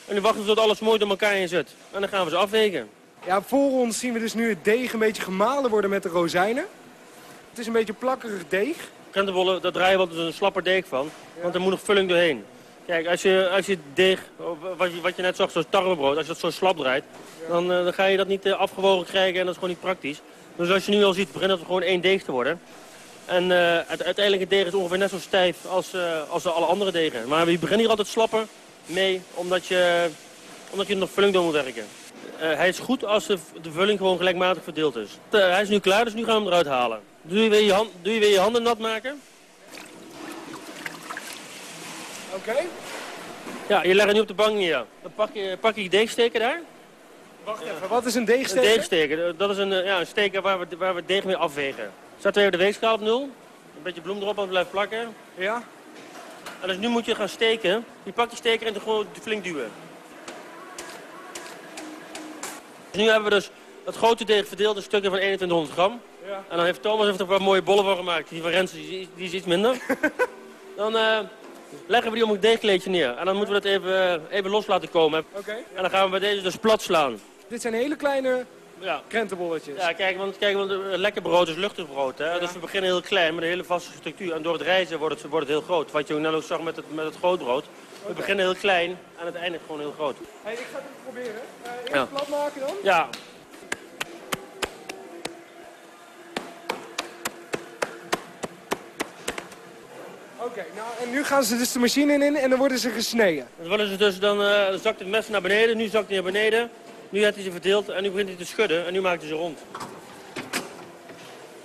En nu wachten we tot alles mooi door elkaar in zit. En dan gaan we ze afwegen. Ja, voor ons zien we dus nu het deeg een beetje gemalen worden met de rozijnen. Het is een beetje plakkerig deeg. Krentenbollen, daar draaien we dus een slapper deeg van. Want er moet nog vulling doorheen. Kijk, als je, als je deeg, wat je, wat je net zag, zoals tarwebrood, als je dat zo slap draait, dan, eh, dan ga je dat niet afgewogen krijgen en dat is gewoon niet praktisch. Dus als je nu al ziet, begint het gewoon één deeg te worden. En eh, het, uiteindelijk het deeg is ongeveer net zo stijf als, eh, als alle andere degen. Maar we beginnen hier altijd slapper mee, omdat je, omdat je er nog vulling door moet werken. Eh, hij is goed als de, de vulling gewoon gelijkmatig verdeeld is. Hij is nu klaar, dus nu gaan we hem eruit halen. Doe je weer je, hand, doe je, weer je handen nat maken? Oké. Ja, je legt het nu op de bank neer. Dan pak je, pak je deegsteker daar. Wacht even, wat is een Een deegsteker? deegsteker, dat is een, eh, ja, een steker waar we, waar we deeg mee afwegen. Zet even de weegschaal op nul. Een beetje bloem erop, want het blijft plakken. Ja. En dus nu moet je gaan steken. Je pakt die steker en dan gewoon flink duwen. Dus nu hebben we dus het grote deeg verdeeld in stukken van 2100 gram. Ja. En dan heeft Thomas heeft er wat mooie bollen van gemaakt. Die van Rens die, is- die is iets minder. dan eh, leggen we die om een deegkleedje neer. En dan moeten we dat even, eh, even los laten komen. Oké. En dan gaan we bij deze dus plat slaan. Dit zijn hele kleine Ja. krentenbolletjes. Ja, kijk, want, kijk, want eh, lekker brood is luchtig brood. Hè? Dus we beginnen heel klein met een hele vaste structuur. En door het reizen wordt het, wordt het heel groot. Wat je ook net ook zag met het, met het grootbrood. We beginnen heel klein en het eindigt gewoon heel groot. Hey, ik ga het even proberen. Eh eerst Ja. plat maken dan. Ja, Oké, nou en nu gaan ze dus de machine in en dan worden ze gesneden. dan, ze dus, dan eh, dan zakt het mes naar beneden. Nu zakt hij naar beneden. Nu heeft hij ze verdeeld en nu begint hij te schudden. En nu maakt hij ze rond.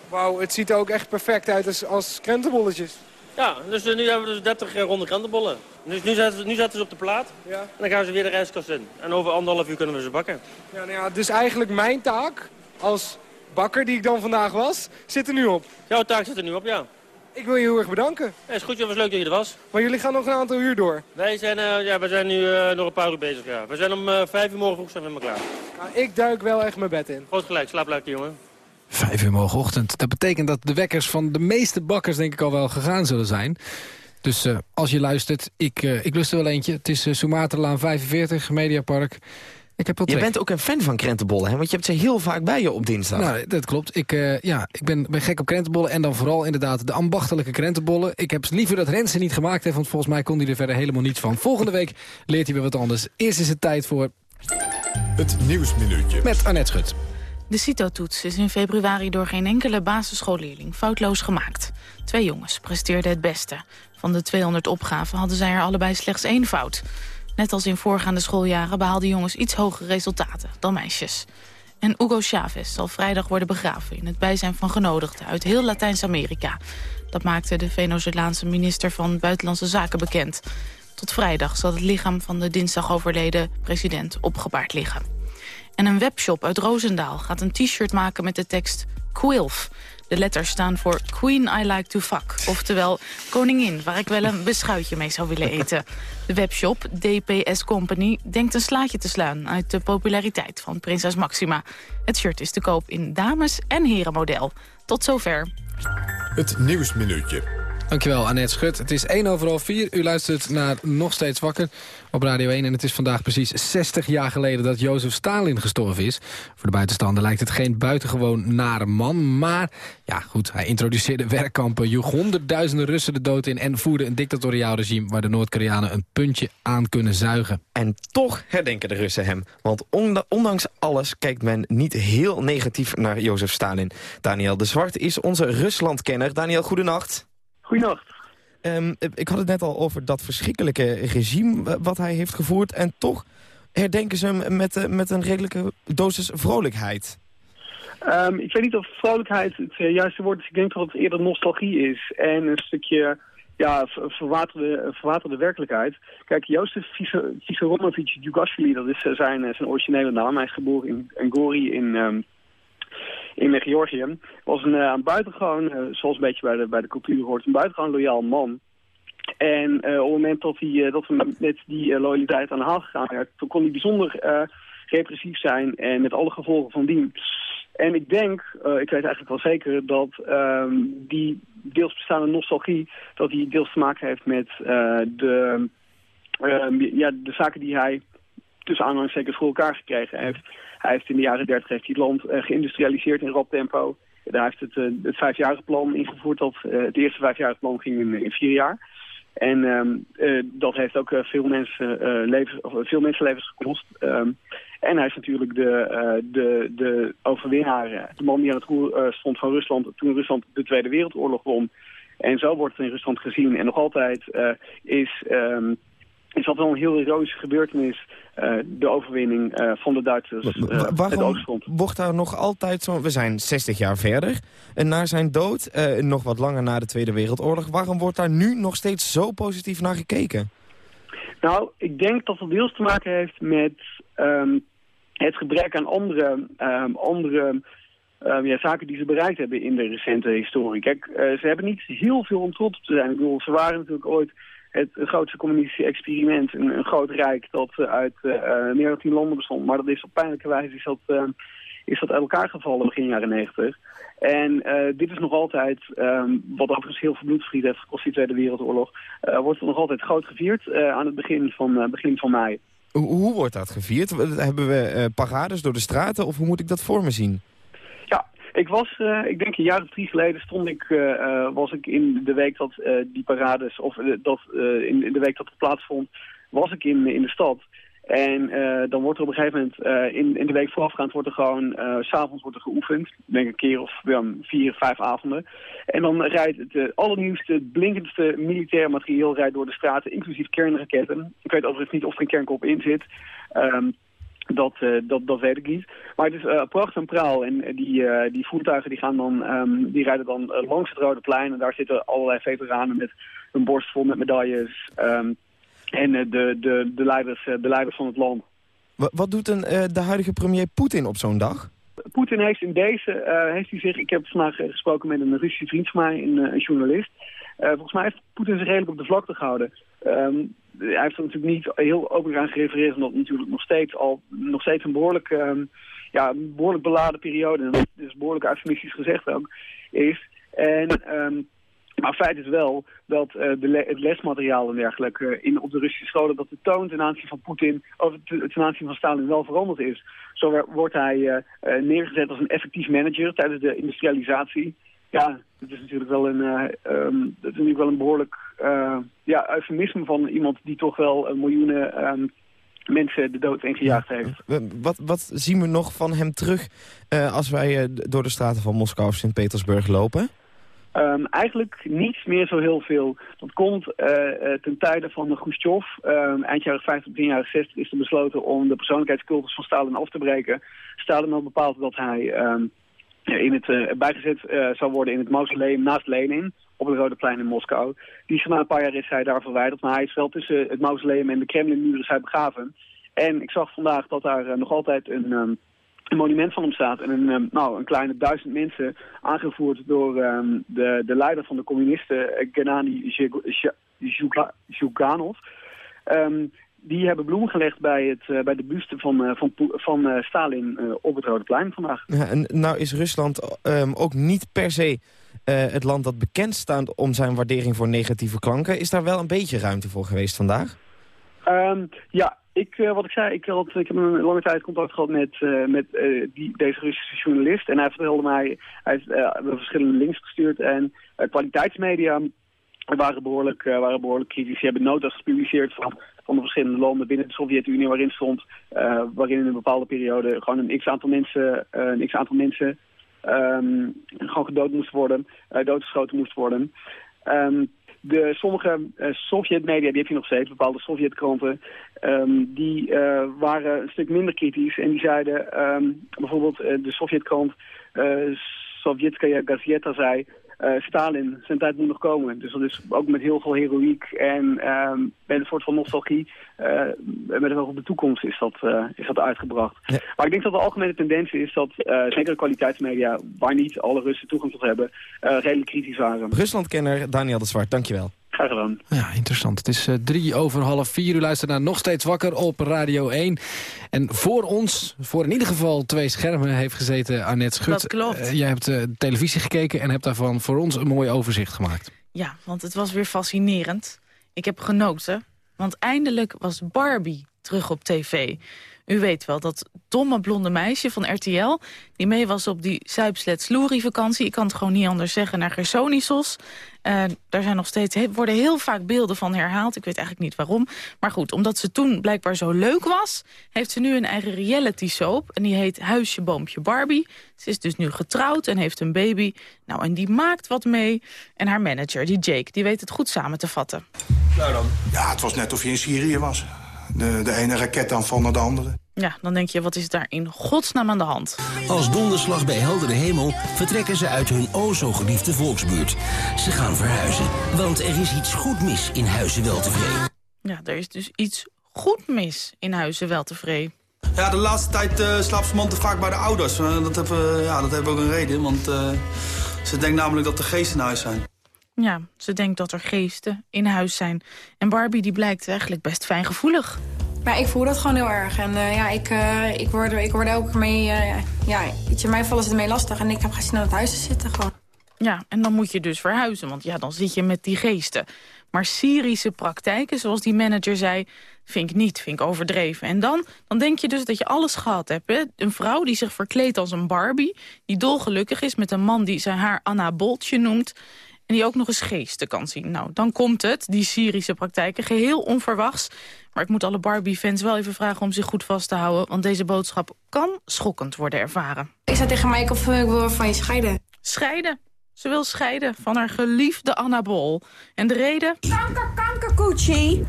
Wauw, het ziet er ook echt perfect uit als, als krentenbolletjes. Ja, dus eh, nu hebben we dus 30 eh, ronde krantenbollen. Dus nu zetten, we- nu zetten ze op de plaat. Ja. En dan gaan ze weer de rijstkast in. En over anderhalf uur kunnen we ze bakken. Ja, nou ja, dus eigenlijk mijn taak als bakker die ik dan vandaag was, zit er nu op. Jouw taak zit er nu op, ja. Ik wil je heel erg bedanken. ja is goed, het was leuk dat je er was. Maar jullie gaan nog een aantal uur door. Wij zijn, eh, ja, wij zijn nu eh, nog een paar uur bezig, ja. We zijn om eh, vijf uur morgen vroeg zijn we helemaal klaar. Nou, ik duik wel echt mijn bed in. Groot gelijk, slaap lekker, jongen. Vijf uur morgenochtend. Dat betekent dat de wekkers van de meeste bakkers denk ik al wel gegaan zullen zijn. Dus eh, als je luistert, ik, eh, ik lust er wel eentje. Het is uh, Sumaterlaan 45, Mediapark. Ik heb wel Je trek. bent ook een fan van krentenbollen, hè? want je hebt ze heel vaak bij je op dinsdag. Nou, dat klopt. Ik, eh, ja, ik ben, ben gek op krentenbollen. En dan vooral inderdaad de ambachtelijke krentenbollen. Ik heb liever dat Rensen niet gemaakt heeft, want volgens mij kon hij er verder helemaal niets van. Volgende week leert hij weer wat anders. Eerst is het tijd voor Het Nieuwsminuutje. met Annette Schut. De CITO-toets is in februari door geen enkele basisschoolleerling foutloos gemaakt. Twee jongens presteerden het beste. Van de 200 opgaven hadden zij er allebei slechts één fout. Net als in voorgaande schooljaren behaalden jongens iets hogere resultaten dan meisjes. En Hugo Chavez zal vrijdag worden begraven in het bijzijn van genodigden uit heel Latijns-Amerika. Dat maakte de Venezolaanse minister van Buitenlandse Zaken bekend. Tot vrijdag zal het lichaam van de dinsdag overleden president opgebaard liggen. En een webshop uit Roosendaal gaat een t-shirt maken met de tekst Quilf. De letters staan voor Queen I Like to Fuck. Oftewel koningin waar ik wel een beschuitje mee zou willen eten. De webshop DPS Company denkt een slaatje te slaan... uit de populariteit van prinses Maxima. Het shirt is te koop in dames- en herenmodel. Tot zover. Het Nieuwsminuutje. Dankjewel, Annette Schut. Het is 1 over half 4. U luistert naar Nog Steeds Wakker op Radio 1. En het is vandaag precies 60 jaar geleden dat Jozef Stalin gestorven is. Voor de buitenstander lijkt het geen buitengewoon nare man. Maar, ja goed, hij introduceerde werkkampen, joeg honderdduizenden Russen de dood in... en voerde een dictatoriaal regime waar de Noord-Koreanen een puntje aan kunnen zuigen. En toch herdenken de Russen hem. Want ondanks alles kijkt men niet heel negatief naar Jozef Stalin. Daniel de Zwart is onze Ruslandkenner. Daniel, goedenacht. Goedenacht. Um, ik had het net al over dat verschrikkelijke regime wat hij heeft gevoerd. En toch herdenken ze hem met, uh, met een redelijke dosis vrolijkheid. Um, ik weet niet of vrolijkheid het uh, juiste woord is. Ik denk dat het eerder nostalgie is. En een stukje ja, verwaterde, verwaterde werkelijkheid. Kijk, Jozef Vissarionovic Djugashvili, dat is uh, zijn, zijn originele naam. Hij is geboren in in... Um, in Georgië, was een, uh, buitengewoon, uh, zoals een beetje bij de, bij de cultuur hoort, een buitengewoon loyaal man. En uh, op het moment dat hij dat we met die loyaliteit aan de haal gegaan werd, kon hij bijzonder repressief zijn en met alle gevolgen van dien. En ik denk, ik weet eigenlijk wel zeker, dat ehm, die deels bestaande nostalgie, dat die deels te maken heeft met de, ehm, ja, de zaken die hij tussen aanhalingstekens voor elkaar gekregen heeft. Hij heeft in de jaren 30 heeft hij het land uh, geïndustrialiseerd in rap tempo. Daar heeft het, uh, het vijfjarige plan ingevoerd. Dat, uh, het eerste vijfjarige plan ging in, in vier jaar. En um, dat heeft ook veel, mensen, levens, veel mensenlevens gekost. Um, en hij is natuurlijk de, de, de overwinnaar, de man die aan het roer stond van Rusland toen Rusland de Tweede Wereldoorlog won. En zo wordt het in Rusland gezien. En nog altijd is... Um, is dat wel een heel heroïsche gebeurtenis, uh, de overwinning uh, van de Duitsers uh, Waarom Oostfront. wordt daar nog altijd zo... We zijn 60 jaar verder en na zijn dood, nog wat langer na de Tweede Wereldoorlog... waarom wordt daar nu nog steeds zo positief naar gekeken? Nou, ik denk dat het deels te maken heeft met um, het gebrek aan andere, um, andere um, ja, zaken die ze bereikt hebben in de recente historie. Kijk, ze hebben niet heel veel om trots op te zijn. Ik bedoel, ze waren natuurlijk ooit het grootste communistische experiment. Een, een groot rijk dat uh, uit uh, meer dan tien landen bestond. Maar dat is op pijnlijke wijze is dat, is dat uit elkaar gevallen begin jaren negentig. En dit is nog altijd, um, wat overigens heel veel bloedvriet heeft gekost die Tweede Wereldoorlog, wordt nog altijd groot gevierd aan het begin van, begin van mei. Hoe, hoe wordt dat gevierd? Hebben we parades door de straten of hoe moet ik dat voor me zien? Ik was, uh, ik denk een jaar of drie geleden stond ik, uh, was ik in de week dat die parades, of dat, in, in, de week dat het plaatsvond, was ik in, in de stad. En dan wordt er op een gegeven moment, in, in de week voorafgaand wordt er gewoon, s'avonds wordt er geoefend. Denk een keer of vier, vijf avonden. En dan rijdt het allernieuwste, blinkendste militair materieel rijdt door de straten, inclusief kernraketten. Ik weet overigens niet of er een kernkop in zit. Um, dat, uh, dat, dat weet ik niet. Maar het is uh, prachtig en praal. En uh, die, die voertuigen die gaan dan, um, die rijden dan langs het Rode Plein. En daar zitten allerlei veteranen met een borst vol met medailles. Um, en de, de, de, leiders, de leiders van het land. Wat, wat doet een, de huidige premier Poetin op zo'n dag? Poetin heeft in deze, heeft hij zich, ik heb vandaag gesproken met een Russische vriend van mij, een, een journalist. Volgens mij heeft Poetin zich redelijk op de vlakte gehouden. Um, hij heeft er natuurlijk niet heel open aan gerefereerd, omdat het natuurlijk nog steeds, al, nog steeds een behoorlijk, um, ja, behoorlijk beladen periode, en dat is behoorlijk eufemistisch gezegd ook, is. En, um, maar feit is wel dat uh, de het lesmateriaal en dergelijke uh, in, op de Russische scholen, dat de toon ten aanzien van Poetin, of ten aanzien van Stalin wel veranderd is. Zo wordt hij neergezet als een effectief manager tijdens de industrialisatie. Ja, het is natuurlijk wel een, uh, um, dat is natuurlijk wel een behoorlijk uh, ja, eufemisme van iemand die toch wel een miljoenen um, mensen de dood ingejaagd heeft. Wat, wat zien we nog van hem terug als wij door de straten van Moskou of Sint-Petersburg lopen? Um, eigenlijk niet meer zo heel veel. Dat komt uh, ten tijde van de Khrushchev. Um, eind jaren 50, begin jaren 60 is er besloten om de persoonlijkheidscultus van Stalin af te breken. Stalin had bepaald dat hij um, in het, uh, bijgezet uh, zou worden in het mausoleum naast Lenin op het Rode Plein in Moskou. Die is na een paar jaar is hij daar verwijderd, maar hij is wel tussen het mausoleum en de Kremlinmuur is hij begraven. En ik zag vandaag dat daar uh, nog altijd een, um, een, monument van hem staat. En een, um, nou, een kleine duizend mensen, aangevoerd door um, de, de leider van de communisten, Gennady Zhuganov die hebben bloemen gelegd bij, het, uh, bij de buste van, uh, van, van uh, Stalin op het Rode Plein vandaag. Ja, en nou is Rusland um, ook niet per se eh, het land dat bekend staat om zijn waardering voor negatieve klanken. Is daar wel een beetje ruimte voor geweest vandaag? Ehm, ja, ik, eh, wat ik zei, ik, had, ik heb een lange tijd contact gehad met, eh, met eh, die, deze Russische journalist. En hij vertelde mij, hij heeft eh, verschillende links gestuurd. En eh, kwaliteitsmedia waren behoorlijk, eh, waren behoorlijk kritisch. Die hebben notas gepubliceerd van, van de verschillende landen binnen de Sovjet-Unie waarin stond, eh, waarin in een bepaalde periode gewoon een x-aantal mensen, eh, een x-aantal mensen ehm, gewoon gedood moest worden, eh, doodgeschoten moest worden. Ehm, de sommige Sovjet-media, die heb je nog steeds, bepaalde Sovjet-kranten, ehm, die waren een stuk minder kritisch. En die zeiden, bijvoorbeeld de Sovjet-krant Sovjetskaya Gazeta zei, eh, Stalin, zijn tijd moet nog komen. Dus dat is ook met heel veel heroïek en ehm, met een soort van nostalgie, eh, met het oog op de toekomst is dat, eh, is dat uitgebracht. Maar ik denk dat de algemene tendens is dat zeker de kwaliteitsmedia, waar niet alle Russen toegang tot hebben, redelijk kritisch waren. Ruslandkenner Daniel de Zwart, dankjewel. Graag gedaan. Ja, interessant. Het is eh, drie over half vier. U luistert naar Nog Steeds Wakker op Radio 1. En voor ons, voor in ieder geval twee schermen, heeft gezeten Annette Schut. Dat klopt. Eh, jij hebt eh, televisie gekeken en hebt daarvan voor ons een mooi overzicht gemaakt. Ja, want het was weer fascinerend. Ik heb genoten, want eindelijk was Barbie terug op tv. U weet wel, dat domme blonde meisje van RTL... die mee was op die Zuipslet vakantie. Ik kan het gewoon niet anders zeggen, naar Gersonisos. Uh, daar zijn nog steeds, he, worden heel vaak beelden van herhaald. Ik weet eigenlijk niet waarom. Maar goed, omdat ze toen blijkbaar zo leuk was... heeft ze nu een eigen reality soap. En die heet Huisje, Boompje, Barbie. Ze is dus nu getrouwd en heeft een baby. Nou, en die maakt wat mee. En haar manager, die Jake, die weet het goed samen te vatten. Nou dan. Ja, het was net of je in Syrië was. De, de ene raketaanval naar de andere. Ja, dan denk je, wat is daar in godsnaam aan de hand? Als donderslag bij heldere hemel vertrekken ze uit hun o zo geliefde volksbuurt. Ze gaan verhuizen, want er is iets goed mis in Huizen Weltevreden. Ja, er is dus iets goed mis in Huizen Weltevreden. Ja, de laatste tijd uh, slaapt ze te vaak bij de ouders. Uh, dat hebben ja, dat heeft ook een reden, want uh, ze denkt namelijk dat er geesten in huis zijn. Ja, ze denkt dat er geesten in huis zijn. En Barbie die blijkt eigenlijk best fijngevoelig. Maar ik voel dat gewoon heel erg. En uh, ja, ik, uh, ik, word, ik word elke keer mee... Uh, ja, weet je, mij vallen ze ermee lastig. En ik heb geen zin aan het huis te zitten gewoon. Ja, en dan moet je dus verhuizen. Want ja, dan zit je met die geesten. Maar Syrische praktijken, zoals die manager zei... vind ik niet, vind ik overdreven. En dan, dan denk je dus dat je alles gehad hebt. Hè? Een vrouw die zich verkleedt als een Barbie... die dolgelukkig is met een man die zijn haar Anna Boltje noemt... En die ook nog eens geesten kan zien. Nou, dan komt het, die Syrische praktijken, geheel onverwachts. Maar ik moet alle Barbie-fans wel even vragen om zich goed vast te houden... want deze boodschap kan schokkend worden ervaren. Ik zei tegen mij, of ik wil van je scheiden. Scheiden? Ze wil scheiden van haar geliefde Anna Bol. En de reden? Kanker, kanker, Gucci.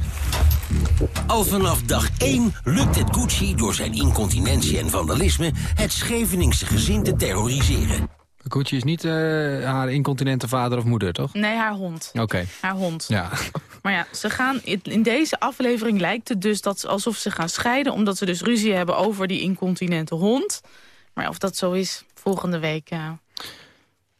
Al vanaf dag 1 lukt het Gucci door zijn incontinentie en vandalisme... het Scheveningse gezin te terroriseren. Gucci is niet uh, haar incontinente vader of moeder, toch? Nee, haar hond. Oké. Okay. Haar hond. Ja. Maar ja, ze gaan, in deze aflevering lijkt het dus dat, alsof ze gaan scheiden... omdat ze dus ruzie hebben over die incontinente hond. Maar of dat zo is, volgende week uh,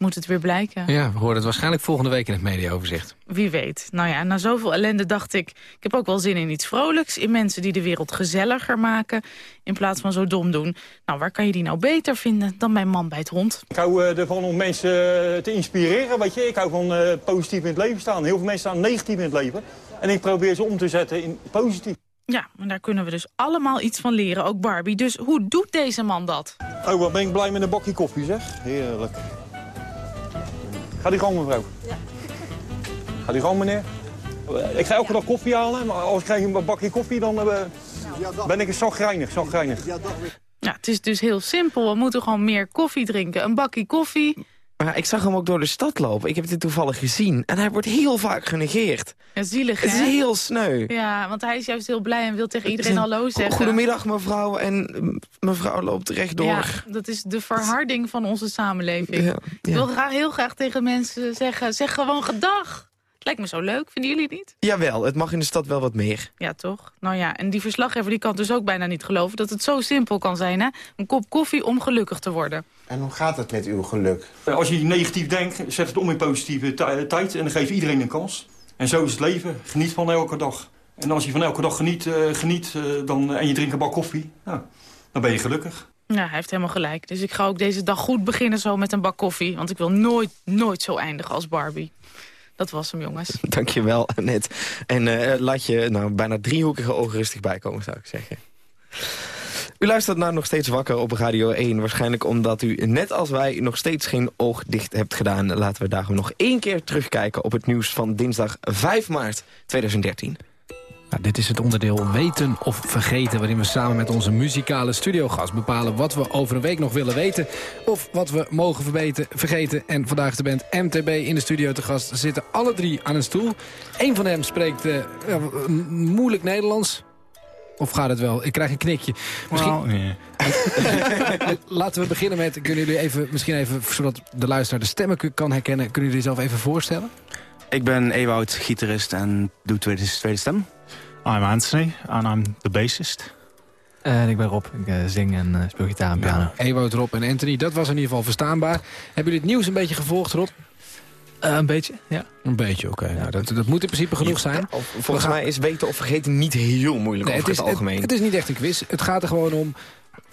moet het weer blijken. Ja, we horen het waarschijnlijk volgende week in het mediaoverzicht. Wie weet. Nou ja, na zoveel ellende dacht ik... ik heb ook wel zin in iets vrolijks. In mensen die de wereld gezelliger maken. In plaats van zo dom doen. Nou, waar kan je die nou beter vinden dan bij Man bij het Hond? Ik hou uh, ervan om mensen uh, te inspireren, weet je. Ik hou van uh, positief in het leven staan. Heel veel mensen staan negatief in het leven. En ik probeer ze om te zetten in positief. Ja, en daar kunnen we dus allemaal iets van leren, ook Barbie. Dus hoe doet deze man dat? Oh, wat ben ik blij met een bakje koffie, zeg. Heerlijk. Ga die gang, mevrouw. Ja. Ga die gang, meneer. Ik ga elke dag koffie halen, maar als ik krijg een bakje koffie, dan uh, ben ik een zagrijnig, zagrijnig. Ja, het is dus heel simpel. We moeten gewoon meer koffie drinken. Een bakje koffie. Maar ik zag hem ook door de stad lopen. Ik heb dit toevallig gezien. En hij wordt heel vaak genegeerd. Ja, zielig, hè? Het is heel sneu. Ja, want hij is juist heel blij en wil tegen iedereen hallo zeggen. Goedemiddag, mevrouw. En mevrouw loopt rechtdoor. Ja, dat is de verharding van onze samenleving. Ja, ja. Ik wil graag, heel graag tegen mensen zeggen, zeg gewoon gedag. Lijkt me zo leuk, vinden jullie niet? Jawel, het mag in de stad wel wat meer. Ja, toch? Nou ja, en die verslaggever die kan dus ook bijna niet geloven... dat het zo simpel kan zijn, hè? Een kop koffie om gelukkig te worden. En hoe gaat het met uw geluk? Als je negatief denkt, zet het om in positieve tijd... en dan geef iedereen een kans. En zo is het leven. Geniet van elke dag. En als je van elke dag geniet, uh, geniet uh, dan, en je drinkt een bak koffie... Nou, dan ben je gelukkig. Ja, hij heeft helemaal gelijk. Dus ik ga ook deze dag goed beginnen zo met een bak koffie. Want ik wil nooit, nooit zo eindigen als Barbie. Dat was hem, jongens. Dankjewel, Annette. En eh, laat je nou, bijna driehoekige ogen rustig bijkomen, zou ik zeggen. U luistert naar Nog Steeds Wakker op Radio 1. Waarschijnlijk omdat u, net als wij, nog steeds geen oog dicht hebt gedaan. Laten we daarom nog één keer terugkijken op het nieuws van dinsdag 5 maart 2013. Nou, dit is het onderdeel Weten of Vergeten... waarin we samen met onze muzikale studiogast bepalen... wat we over een week nog willen weten... of wat we mogen verbeten, vergeten. En vandaag de band MTB in de studio te gast. Zitten alle drie aan een stoel. Eén van hen spreekt eh, ja, moeilijk Nederlands. Of gaat het wel? Ik krijg een knikje. Misschien... Laten we beginnen met... Kunnen jullie even, misschien even, zodat de luisteraar de stemmen kan herkennen... kunnen jullie jezelf even voorstellen? Ik ben Ewout, gitarist en doe tweede, tweede stem. I'm Anthony and I'm the bassist. En ik ben Rob, ik uh, zing en uh, speel gitaar en piano. Nou, Ewout, Rob en Anthony, dat was in ieder geval verstaanbaar. Hebben jullie het nieuws een beetje gevolgd, Rob? Uh, een beetje, ja. Een beetje, oké. Okay. Nou, dat, dat moet in principe genoeg zijn. Ja, volgens mij is weten of vergeten niet heel moeilijk nee, over het, is, het algemeen. Het, het, is niet echt een quiz. Het gaat er gewoon om...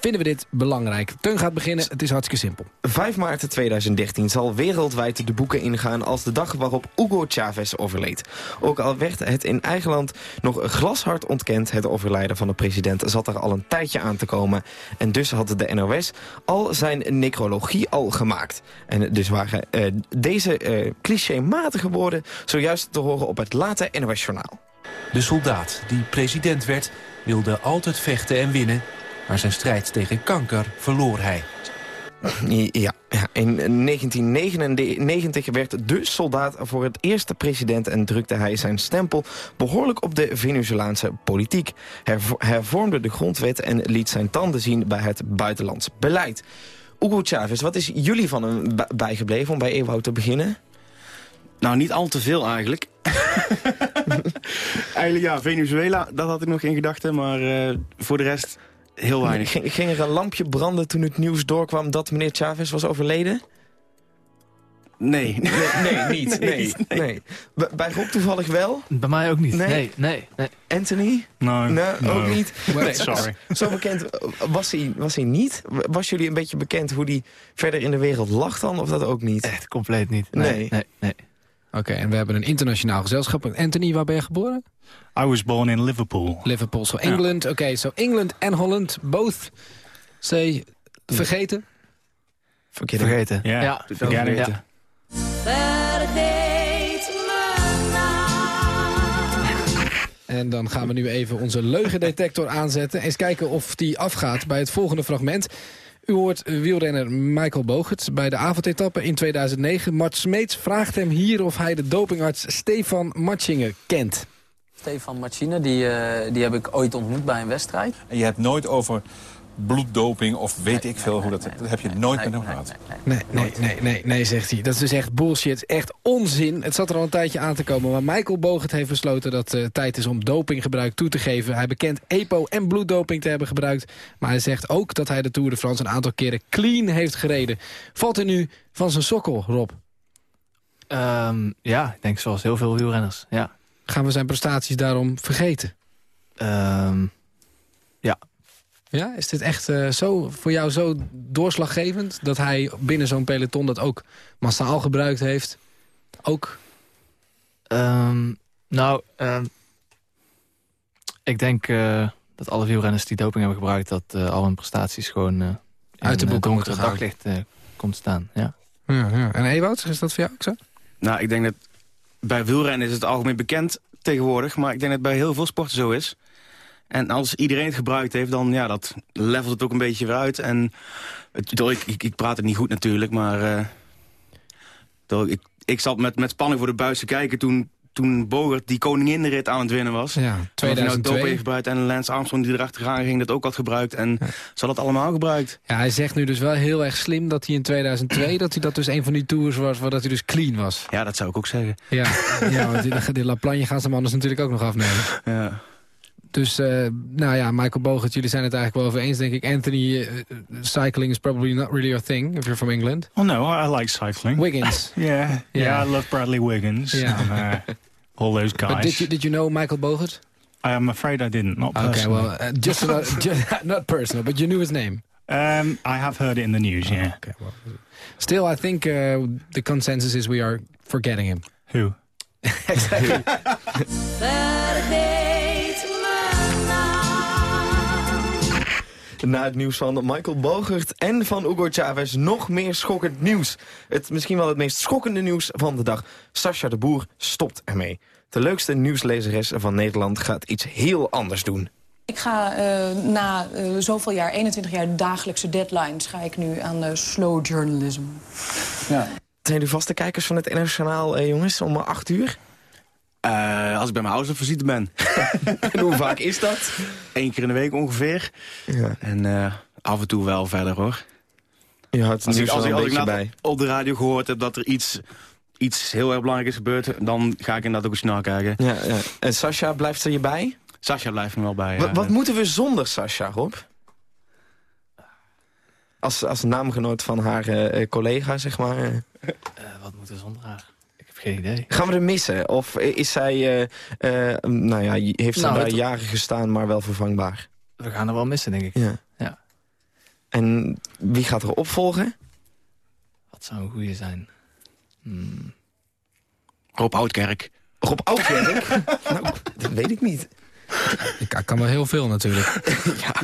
Vinden we dit belangrijk? Teun gaat beginnen, het is hartstikke simpel. 5 maart 2013 zal wereldwijd de boeken ingaan als de dag waarop Hugo Chavez overleed. Ook al werd het in eigen land nog glashard ontkend, het overlijden van de president zat er al een tijdje aan te komen. En dus had de NOS al zijn necrologie al gemaakt. En dus waren uh, deze uh, clichématige woorden zojuist te horen op het late NOS-journaal. De soldaat die president werd, wilde altijd vechten en winnen... Maar zijn strijd tegen kanker verloor hij. Ja, in 1999 werd de soldaat voor het eerste president... en drukte hij zijn stempel behoorlijk op de Venezolaanse politiek. Hij hervormde de grondwet en liet zijn tanden zien bij het buitenlands beleid. Hugo Chavez, wat is jullie van hem bijgebleven om bij Ewout te beginnen? Nou, niet al te veel eigenlijk. eigenlijk ja, Venezuela, dat had ik nog in gedachten. Maar uh, voor de rest heel weinig. Ging, ging er een lampje branden toen het nieuws doorkwam dat meneer Chavez was overleden? Nee. Nee, nee niet. Nee, nee. nee. Bij Rob toevallig wel? Bij mij ook niet. Nee, nee. nee, nee. Anthony? No, nee, no. ook niet. Nee, Sorry. Zo bekend was hij, was hij niet? Was jullie een beetje bekend hoe hij verder in de wereld lag dan? Of dat ook niet? Echt compleet niet. Nee. nee, nee, nee. Oké, okay, en we hebben een internationaal gezelschap. Anthony, waar ben je geboren? I was born in Liverpool. Liverpool, so England. Oké, okay, so England en Holland, both say vergeten? Vergeten. Vergeten. Yeah. Ja, vergeten. Ja. Me En dan gaan we nu even onze leugendetector aanzetten. Eens kijken of die afgaat bij het volgende fragment. U hoort wielrenner Michael Bogert bij de avondetappe in 2009. Mart Smeets vraagt hem hier of hij de dopingarts Stefan Matschingen kent. Stefan Matschingen, die, uh, die heb ik ooit ontmoet bij een wedstrijd. En je hebt nooit over bloeddoping of weet nee, ik veel nee, hoe dat... Nee, dat heb je nooit met hem gehad. Nee nee, nee, nee, nee, zegt hij. Dat is dus echt bullshit. Echt onzin. Het zat er al een tijdje aan te komen. Maar Michael Bogert heeft besloten dat het uh, tijd is om dopinggebruik toe te geven. Hij bekent EPO en bloeddoping te hebben gebruikt. Maar hij zegt ook dat hij de Tour de France een aantal keren clean heeft gereden. Valt hij nu van zijn sokkel, Rob? Um, ja, ik denk zoals heel veel wielrenners, ja. Gaan we zijn prestaties daarom vergeten? Um, ja. Ja, is dit echt uh, zo, voor jou zo doorslaggevend... dat hij binnen zo'n peloton dat ook massaal gebruikt heeft? Ook? Um, nou, um, ik denk uh, dat alle wielrenners die doping hebben gebruikt... dat uh, al hun prestaties gewoon uh, uit de boek donkere daglicht komt staan. Ja. Ja, ja. En Ewout, is dat voor jou ook zo? Nou, ik denk dat bij wielrennen is het algemeen bekend tegenwoordig. Maar ik denk dat het bij heel veel sporten zo is. En als iedereen het gebruikt heeft, dan ja, dat levelt het ook een beetje weer uit. En het, ik, ik, ik praat het niet goed natuurlijk, maar uh, ik, ik zat met, met spanning voor de buis te kijken toen, toen Bogert die koninginrit aan het winnen was. Ja, 2002. Nou gebruikt en Lance Armstrong die erachteraan ging dat ook had gebruikt. En ja. ze had het allemaal gebruikt. Ja, hij zegt nu dus wel heel erg slim dat hij in 2002, dat hij dat dus een van die tours was, waar dat hij dus clean was. Ja, dat zou ik ook zeggen. Ja, ja want die, die La Plagne gaan ze hem anders natuurlijk ook nog afnemen. Ja. Dus, uh, nou ja, Michael Bogert, jullie zijn het eigenlijk wel over eens, denk ik. Anthony, uh, cycling is probably not really your thing, if you're from England. Oh no, I like cycling. Wiggins. yeah, yeah, yeah, I love Bradley Wiggins. Yeah. And, uh, all those guys. But did you, did you know Michael Bogert? I am afraid I didn't, not Okay, personally. well, uh, just, not, just not personal, but you knew his name. Um, I have heard it in the news, yeah. Okay, well, still, I think uh, the consensus is we are forgetting him. Who? exactly. Na het nieuws van Michael Bogert en van Hugo Chavez nog meer schokkend nieuws. Het misschien wel het meest schokkende nieuws van de dag. Sascha de Boer stopt ermee. De leukste nieuwslezeres van Nederland gaat iets heel anders doen. Ik ga uh, na uh, zoveel jaar, 21 jaar dagelijkse deadlines... ga ik nu aan uh, slow journalism. Ja. Zijn u vaste kijkers van het internationaal, eh, jongens, om 8 uur? Uh, als ik bij mijn ouders op visite ben. en hoe vaak is dat? Eén keer in de week ongeveer. Ja. En uh, af en toe wel verder hoor. Je als ik, als ik, als ik bij. op de radio gehoord heb dat er iets, iets heel erg belangrijk is gebeurd... dan ga ik inderdaad ook eens nakijken. Ja, ja. En Sascha, blijft er je bij? Sascha blijft me wel bij, Wat, ja. wat moeten we zonder Sascha, Rob? Als, als naamgenoot van haar uh, collega, zeg maar. Uh, wat moeten we zonder haar? Geen idee. Gaan we er missen? Of is zij, uh, nou ja, heeft ze nou, daar het... jaren gestaan, maar wel vervangbaar? We gaan er wel missen, denk ik. Ja. ja. En wie gaat er opvolgen? Wat zou een goede zijn? Hmm. Rob Oudkerk. Rob Oudkerk? nou, dat weet ik niet. Ik kan wel heel veel natuurlijk. ja.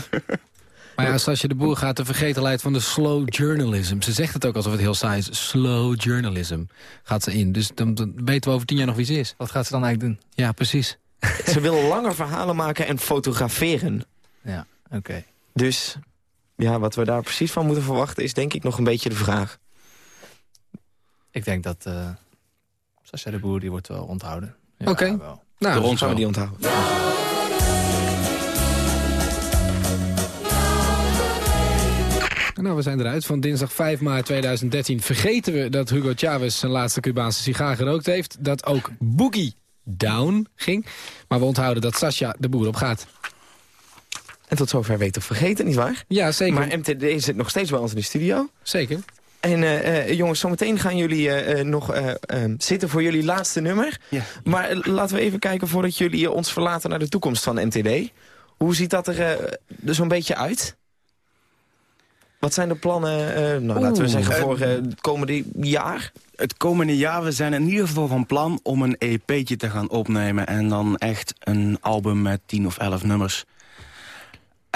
Maar ja, als je de boer gaat, de vergetelheid van de slow journalism. Ze zegt het ook alsof het heel saai is. Slow journalism gaat ze in. Dus dan, dan weten we over tien jaar nog wie ze is. Wat gaat ze dan eigenlijk doen? Ja, precies. ze wil langer verhalen maken en fotograferen. Ja, oké. Okay. Dus ja, wat we daar precies van moeten verwachten... is denk ik nog een beetje de vraag. Ik denk dat uh, Sascha de Boer, die wordt wel onthouden. Ja, Oké. Okay. Nou, dan gaan we die onthouden. Nou, we zijn eruit. Van dinsdag 5 maart 2013 vergeten we dat Hugo Chavez zijn laatste Cubaanse sigaar gerookt heeft. Dat ook Boogie down ging. Maar we onthouden dat Sascha de boer op gaat. En tot zover weten of vergeten, nietwaar? Ja, zeker. Maar MTD zit nog steeds bij ons in de studio. Zeker. En uh, uh, jongens, zometeen gaan jullie uh, nog zitten voor jullie laatste nummer. Ja. Maar laten we even kijken voordat jullie ons verlaten naar de toekomst van MTD. Hoe ziet dat er, er zo'n beetje uit? Wat zijn de plannen, uh, nou, laten we zeggen, voor uh, het komende jaar? Het komende jaar, we zijn in ieder geval van plan om een EP'tje te gaan opnemen. En dan echt een album met 10 of 11 nummers.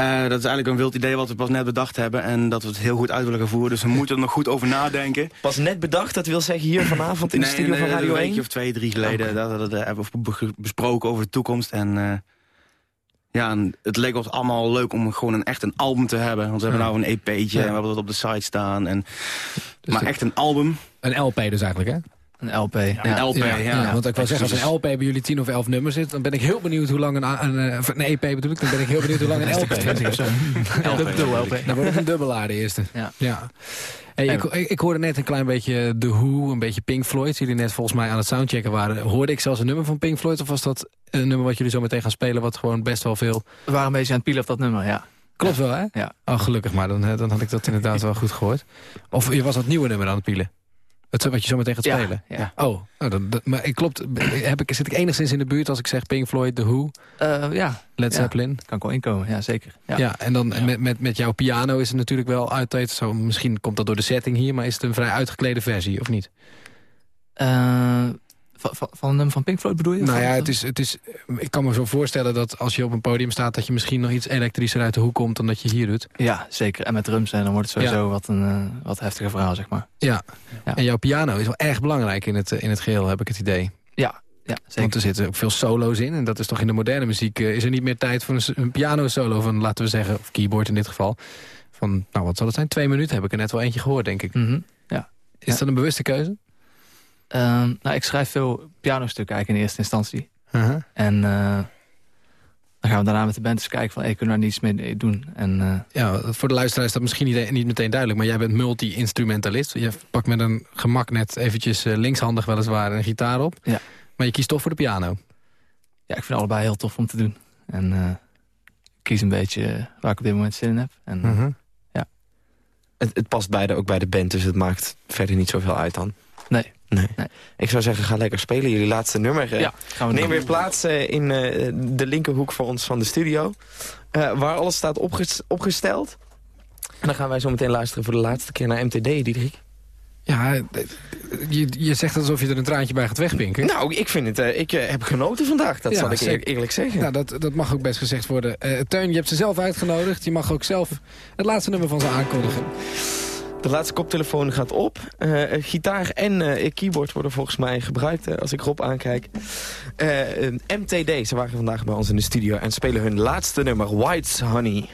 Uh, dat is eigenlijk een wild idee wat we pas net bedacht hebben. En dat we het heel goed uit willen gaan voeren. Dus we moeten er nog goed over nadenken. Pas net bedacht? Dat wil zeggen hier vanavond in nee, de studio nee, van Radio 1? Een weekje of twee, drie geleden. Okay. Dat, dat, dat, hebben we besproken over de toekomst. En ja, en het leek ons allemaal leuk om gewoon een, echt een album te hebben. Want we hebben nou een EP'tje ja. en we hebben dat op de site staan. En, dus maar de, echt een album. Een LP dus eigenlijk, hè? Een LP. Ja, een LP, ja. ja. want ik wil zeggen, als een LP bij jullie 10 of 11 nummers zit... dan ben ik heel benieuwd hoe lang een, een, een, een EP bedoel ik... dan ben ik heel benieuwd hoe lang een LP is. LP, dubbel LP. Dan wordt het een dubbelaar de eerste. Ja. Hey, ik, ik, ik, hoorde net een klein beetje The Who, een beetje Pink Floyd. Jullie net volgens mij aan het soundchecken waren. Hoorde ik zelfs een nummer van Pink Floyd? Of was dat een nummer wat jullie zo meteen gaan spelen... wat gewoon best wel veel... We waren een beetje aan het pielen op dat nummer, ja. Klopt wel, hè? Ja. Oh, gelukkig maar. Dan, dan had ik dat inderdaad wel goed gehoord. Of je was dat nieuwe nummer aan het pielen? Het wat je zo meteen gaat spelen? Ja. Oh, nou, dat, maar ik klopt. Heb ik, zit ik enigszins in de buurt als ik zeg Pink Floyd, The Who? Uh, ja. Led Zeppelin? Kan ik wel inkomen, ja zeker. Ja, ja en dan Met, met, met jouw piano is het natuurlijk wel altijd zo... Misschien komt dat door de setting hier, maar is het een vrij uitgeklede versie, of niet? Uh, van, van nummer van Pink Floyd bedoel je? Nou ja, het is, het is, ik kan me zo voorstellen dat als je op een podium staat... dat je misschien nog iets elektrischer uit de hoek komt dan dat je hier doet. Ja, zeker. En met drums en dan wordt het sowieso ja. wat een uh, wat heftiger verhaal, zeg maar. Ja. ja. en jouw piano is wel erg belangrijk in het, in het geheel, heb ik het idee. Ja, ja zeker. Want er zitten ook veel solo's in. En dat is toch in de moderne muziek... Uh, is er niet meer tijd voor een, een piano-solo van, laten we zeggen... of keyboard in dit geval. Van, nou wat zal het zijn? Twee minuten heb ik er net wel eentje gehoord, denk ik. Mm -hmm. ja. Is dat een bewuste keuze? Uh, nou, ik schrijf veel pianostukken eigenlijk in eerste instantie. Uh -huh. En uh, dan gaan we daarna met de band eens kijken van... Hey, kunnen we daar niets mee doen? En, uh, ja, voor de luisteraar is dat misschien niet, niet meteen duidelijk... maar jij bent multi-instrumentalist. Je pakt met een gemak net eventjes linkshandig weliswaar een gitaar op. Ja. Maar je kiest toch voor de piano. Ja, ik vind allebei heel tof om te doen. En ik kies een beetje waar ik op dit moment zin in heb. En, uh -huh. Het, het past beide ook bij de band, dus het maakt verder niet zoveel uit dan. Nee. Nee. nee. Ik zou zeggen, ga lekker spelen. Jullie laatste nummer. Ja, gaan we Neem doen. weer plaats uh, in uh, de linkerhoek voor ons van de studio. Waar alles staat opges opgesteld. En dan gaan wij zo meteen luisteren voor de laatste keer naar MTD, Diederik. Ja, je, je zegt alsof je er een traantje bij gaat wegpinken. Nou, ik, vind het, uh, ik uh, heb genoten vandaag, dat Ja, zal ik zeker. eerlijk zeggen. Nou, dat, dat mag ook best gezegd worden. Eh, Teun, je hebt ze zelf uitgenodigd. Je mag ook zelf het laatste nummer van ze aankondigen. De laatste koptelefoon gaat op. Eh, gitaar en eh, keyboard worden volgens mij gebruikt eh, als ik Rob aankijk. Eh, eh, MTD, ze waren vandaag bij ons in de studio en spelen hun laatste nummer, White's Honey.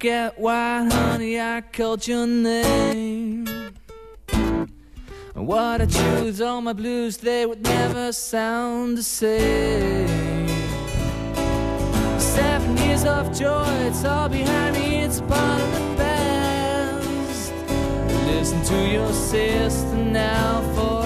Forget why, honey, I called your name. What I choose, all my blues, they would never sound the same. Seven years of joy, it's all behind me, it's part of the past. Listen to your sister now, forever,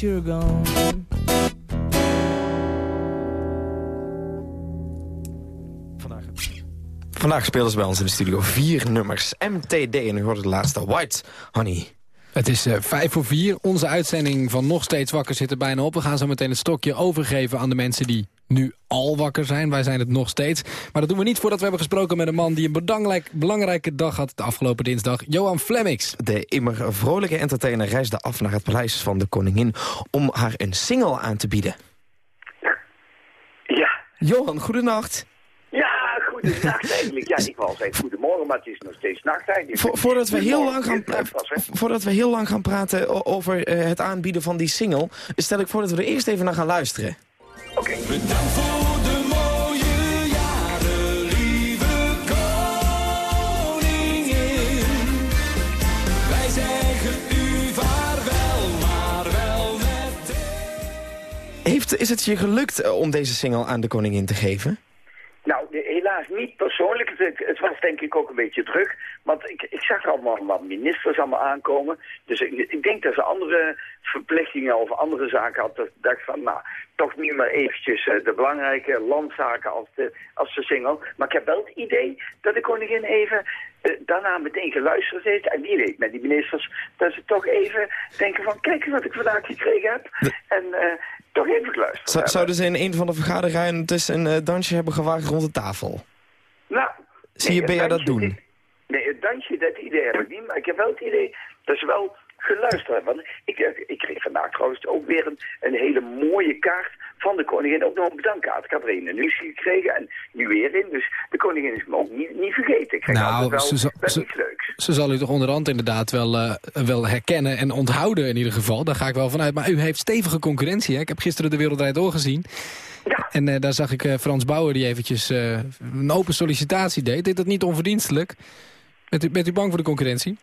you're gone. Vandaag spelen ze bij ons in de studio vier nummers. MTD en u hoort het laatste, White Honey. Het is uh, vijf voor vier. Onze uitzending van Nog Steeds Wakker zit er bijna op. We gaan zo meteen het stokje overgeven aan de mensen die nu al wakker zijn. Wij zijn het nog steeds. Maar dat doen we niet voordat we hebben gesproken met een man... die een belangrijk, belangrijke dag had de afgelopen dinsdag. Johan Flemmix. De immer vrolijke entertainer reisde af naar het paleis van de koningin... om haar een single aan te bieden. Ja. Johan, goedenacht. Ja, goedenacht eigenlijk. Ja, ik wou zeggen goedemorgen, maar het is nog steeds nacht eigenlijk. Vo voordat, we heel lang gaan, voordat we heel lang gaan praten over uh, het aanbieden van die single... stel ik voor dat we er eerst even naar gaan luisteren. Oké. Okay. Bedankt voor de mooie jaren, lieve koningin. Wij zeggen u vaarwel, maar wel met Heeft, Is het je gelukt uh, om deze single aan de koningin te geven? Niet persoonlijk. Het, het, was denk ik ook een beetje druk. Want ik, ik zag allemaal wat ministers allemaal aankomen. Dus ik, ik denk dat ze andere verplichtingen of andere zaken had. Dat ik dacht van, nou, toch niet meer eventjes uh, de belangrijke landzaken als de, als de single. Maar ik heb wel het idee dat de koningin even uh, daarna meteen geluisterd heeft. En wie weet, met die ministers, dat ze toch even denken van, kijk eens wat ik vandaag gekregen heb. En uh, toch even geluisterd Zou, Zouden ze in een van de vergaderingen dus een dansje hebben gewaagd rond de tafel? Nou... Zie je Bea dat doen? Die, nee, het dansje, dat idee heb ik niet. Maar ik heb wel het idee dat ze wel geluisterd hebben. Want ik, ik kreeg vandaag trouwens ook weer een, een hele mooie kaart van de koningin. Ook nog een bedankkaart. Ik had er een nu gekregen en nu weer in. Dus de koningin is me ook niet, niet vergeten. Ik krijg nou, wel, ze, zal, ze, iets leuks. ze zal u toch onderhand inderdaad wel, uh, wel herkennen en onthouden in ieder geval. Daar ga ik wel vanuit. Maar u heeft stevige concurrentie. Hè? Ik heb gisteren de Wereldrijd doorgezien. En uh, daar zag ik uh, Frans Bauer die eventjes een open sollicitatie deed. Deed dat niet onverdienstelijk? Bent u bang voor de concurrentie?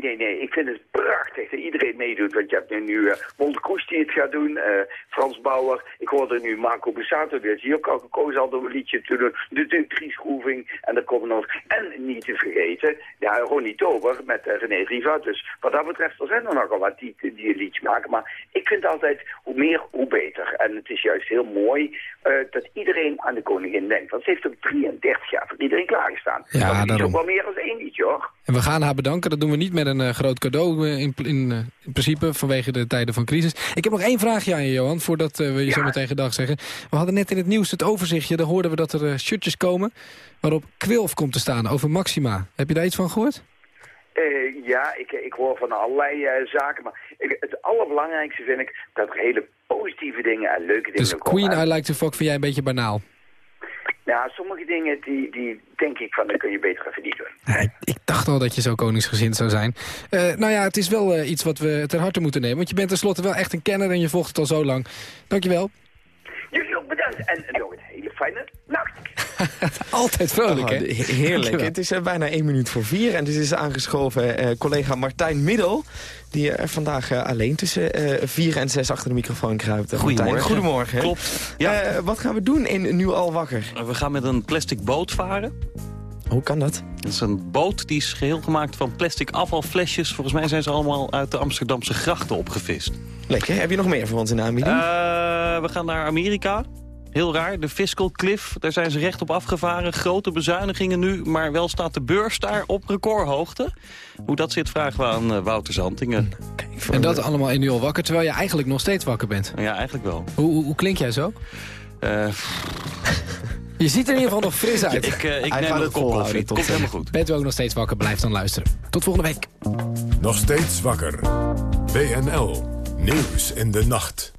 Nee, nee. Ik vind het prachtig dat iedereen meedoet. Want je hebt nu uh, Montekoes die het gaat doen, uh, Frans Bauer. Ik hoorde nu Marco Bussato, die heeft ook al gekozen al door een liedje te doen. De Drie Schroeving en daar komt nog. En niet te vergeten, ja, Ronnie Tober met uh, René Riva. Dus wat dat betreft, er zijn er nogal wat die, die een liedje maken. Maar ik vind altijd, hoe meer, hoe beter. En het is juist heel mooi dat iedereen aan de koningin denkt. Want ze heeft ook 33 jaar voor iedereen klaargestaan. Ja, dat is ook wel meer dan één liedje, hoor. En we gaan haar bedanken. Dat doen we niet met een uh, groot cadeau uh, in, in, uh, in, principe vanwege de tijden van crisis. Ik heb nog één vraagje aan je, Johan, voordat we je ja. zo meteen gedag zeggen. We hadden net in het nieuws het overzichtje. Daar hoorden we dat er shirtjes komen waarop Quilf komt te staan over Maxima. Heb je daar iets van gehoord? ja, ik, ik hoor van allerlei zaken. Maar ik, het allerbelangrijkste vind ik dat er hele positieve dingen en leuke dingen dus komen. Queen, I Like to Fuck vind jij een beetje banaal? Ja, sommige dingen die, die denk ik van, dan kun je beter even niet doen. Ja, ik, ik, dacht al dat je zo koningsgezind zou zijn. Uh, nou ja, het is wel uh, iets wat we ter harte moeten nemen. Want je bent tenslotte wel echt een kenner en je volgt het al zo lang. Dankjewel. Jullie ook bedankt. En, nog een hele fijne nacht. Altijd vrolijk, hè? Oh, heerlijk. Het is uh, bijna één minuut voor vier. En dit is aangeschoven uh, collega Martijn Middel. Die er vandaag uh, alleen tussen vier en zes achter de microfoon kruipt. Goedemorgen. Goedemorgen. Klopt. Ja. wat gaan we doen in Nu Al Wakker? We gaan met een plastic boot varen. Hoe kan dat? Het is een boot die is geheel gemaakt van plastic afvalflesjes. Volgens mij zijn ze allemaal uit de Amsterdamse grachten opgevist. Lekker. Heb je nog meer voor ons in de aanbieding? we gaan naar Amerika. Heel raar, de Fiscal Cliff, daar zijn ze recht op afgevaren. Grote bezuinigingen nu, maar wel staat de beurs daar op recordhoogte. Hoe dat zit, vragen we aan uh, Wouter Zantingen. En dat allemaal in nu al wakker, terwijl je eigenlijk nog steeds wakker bent. Ja, eigenlijk wel. Hoe, hoe, hoe klink jij zo? Uh, je ziet er in ieder geval nog fris uit. ik uh, ik neem een kop koffie, het komt helemaal goed. Bent u ook nog steeds wakker, blijf dan luisteren. Tot volgende week. Nog steeds wakker. WNL. Nieuws in de nacht.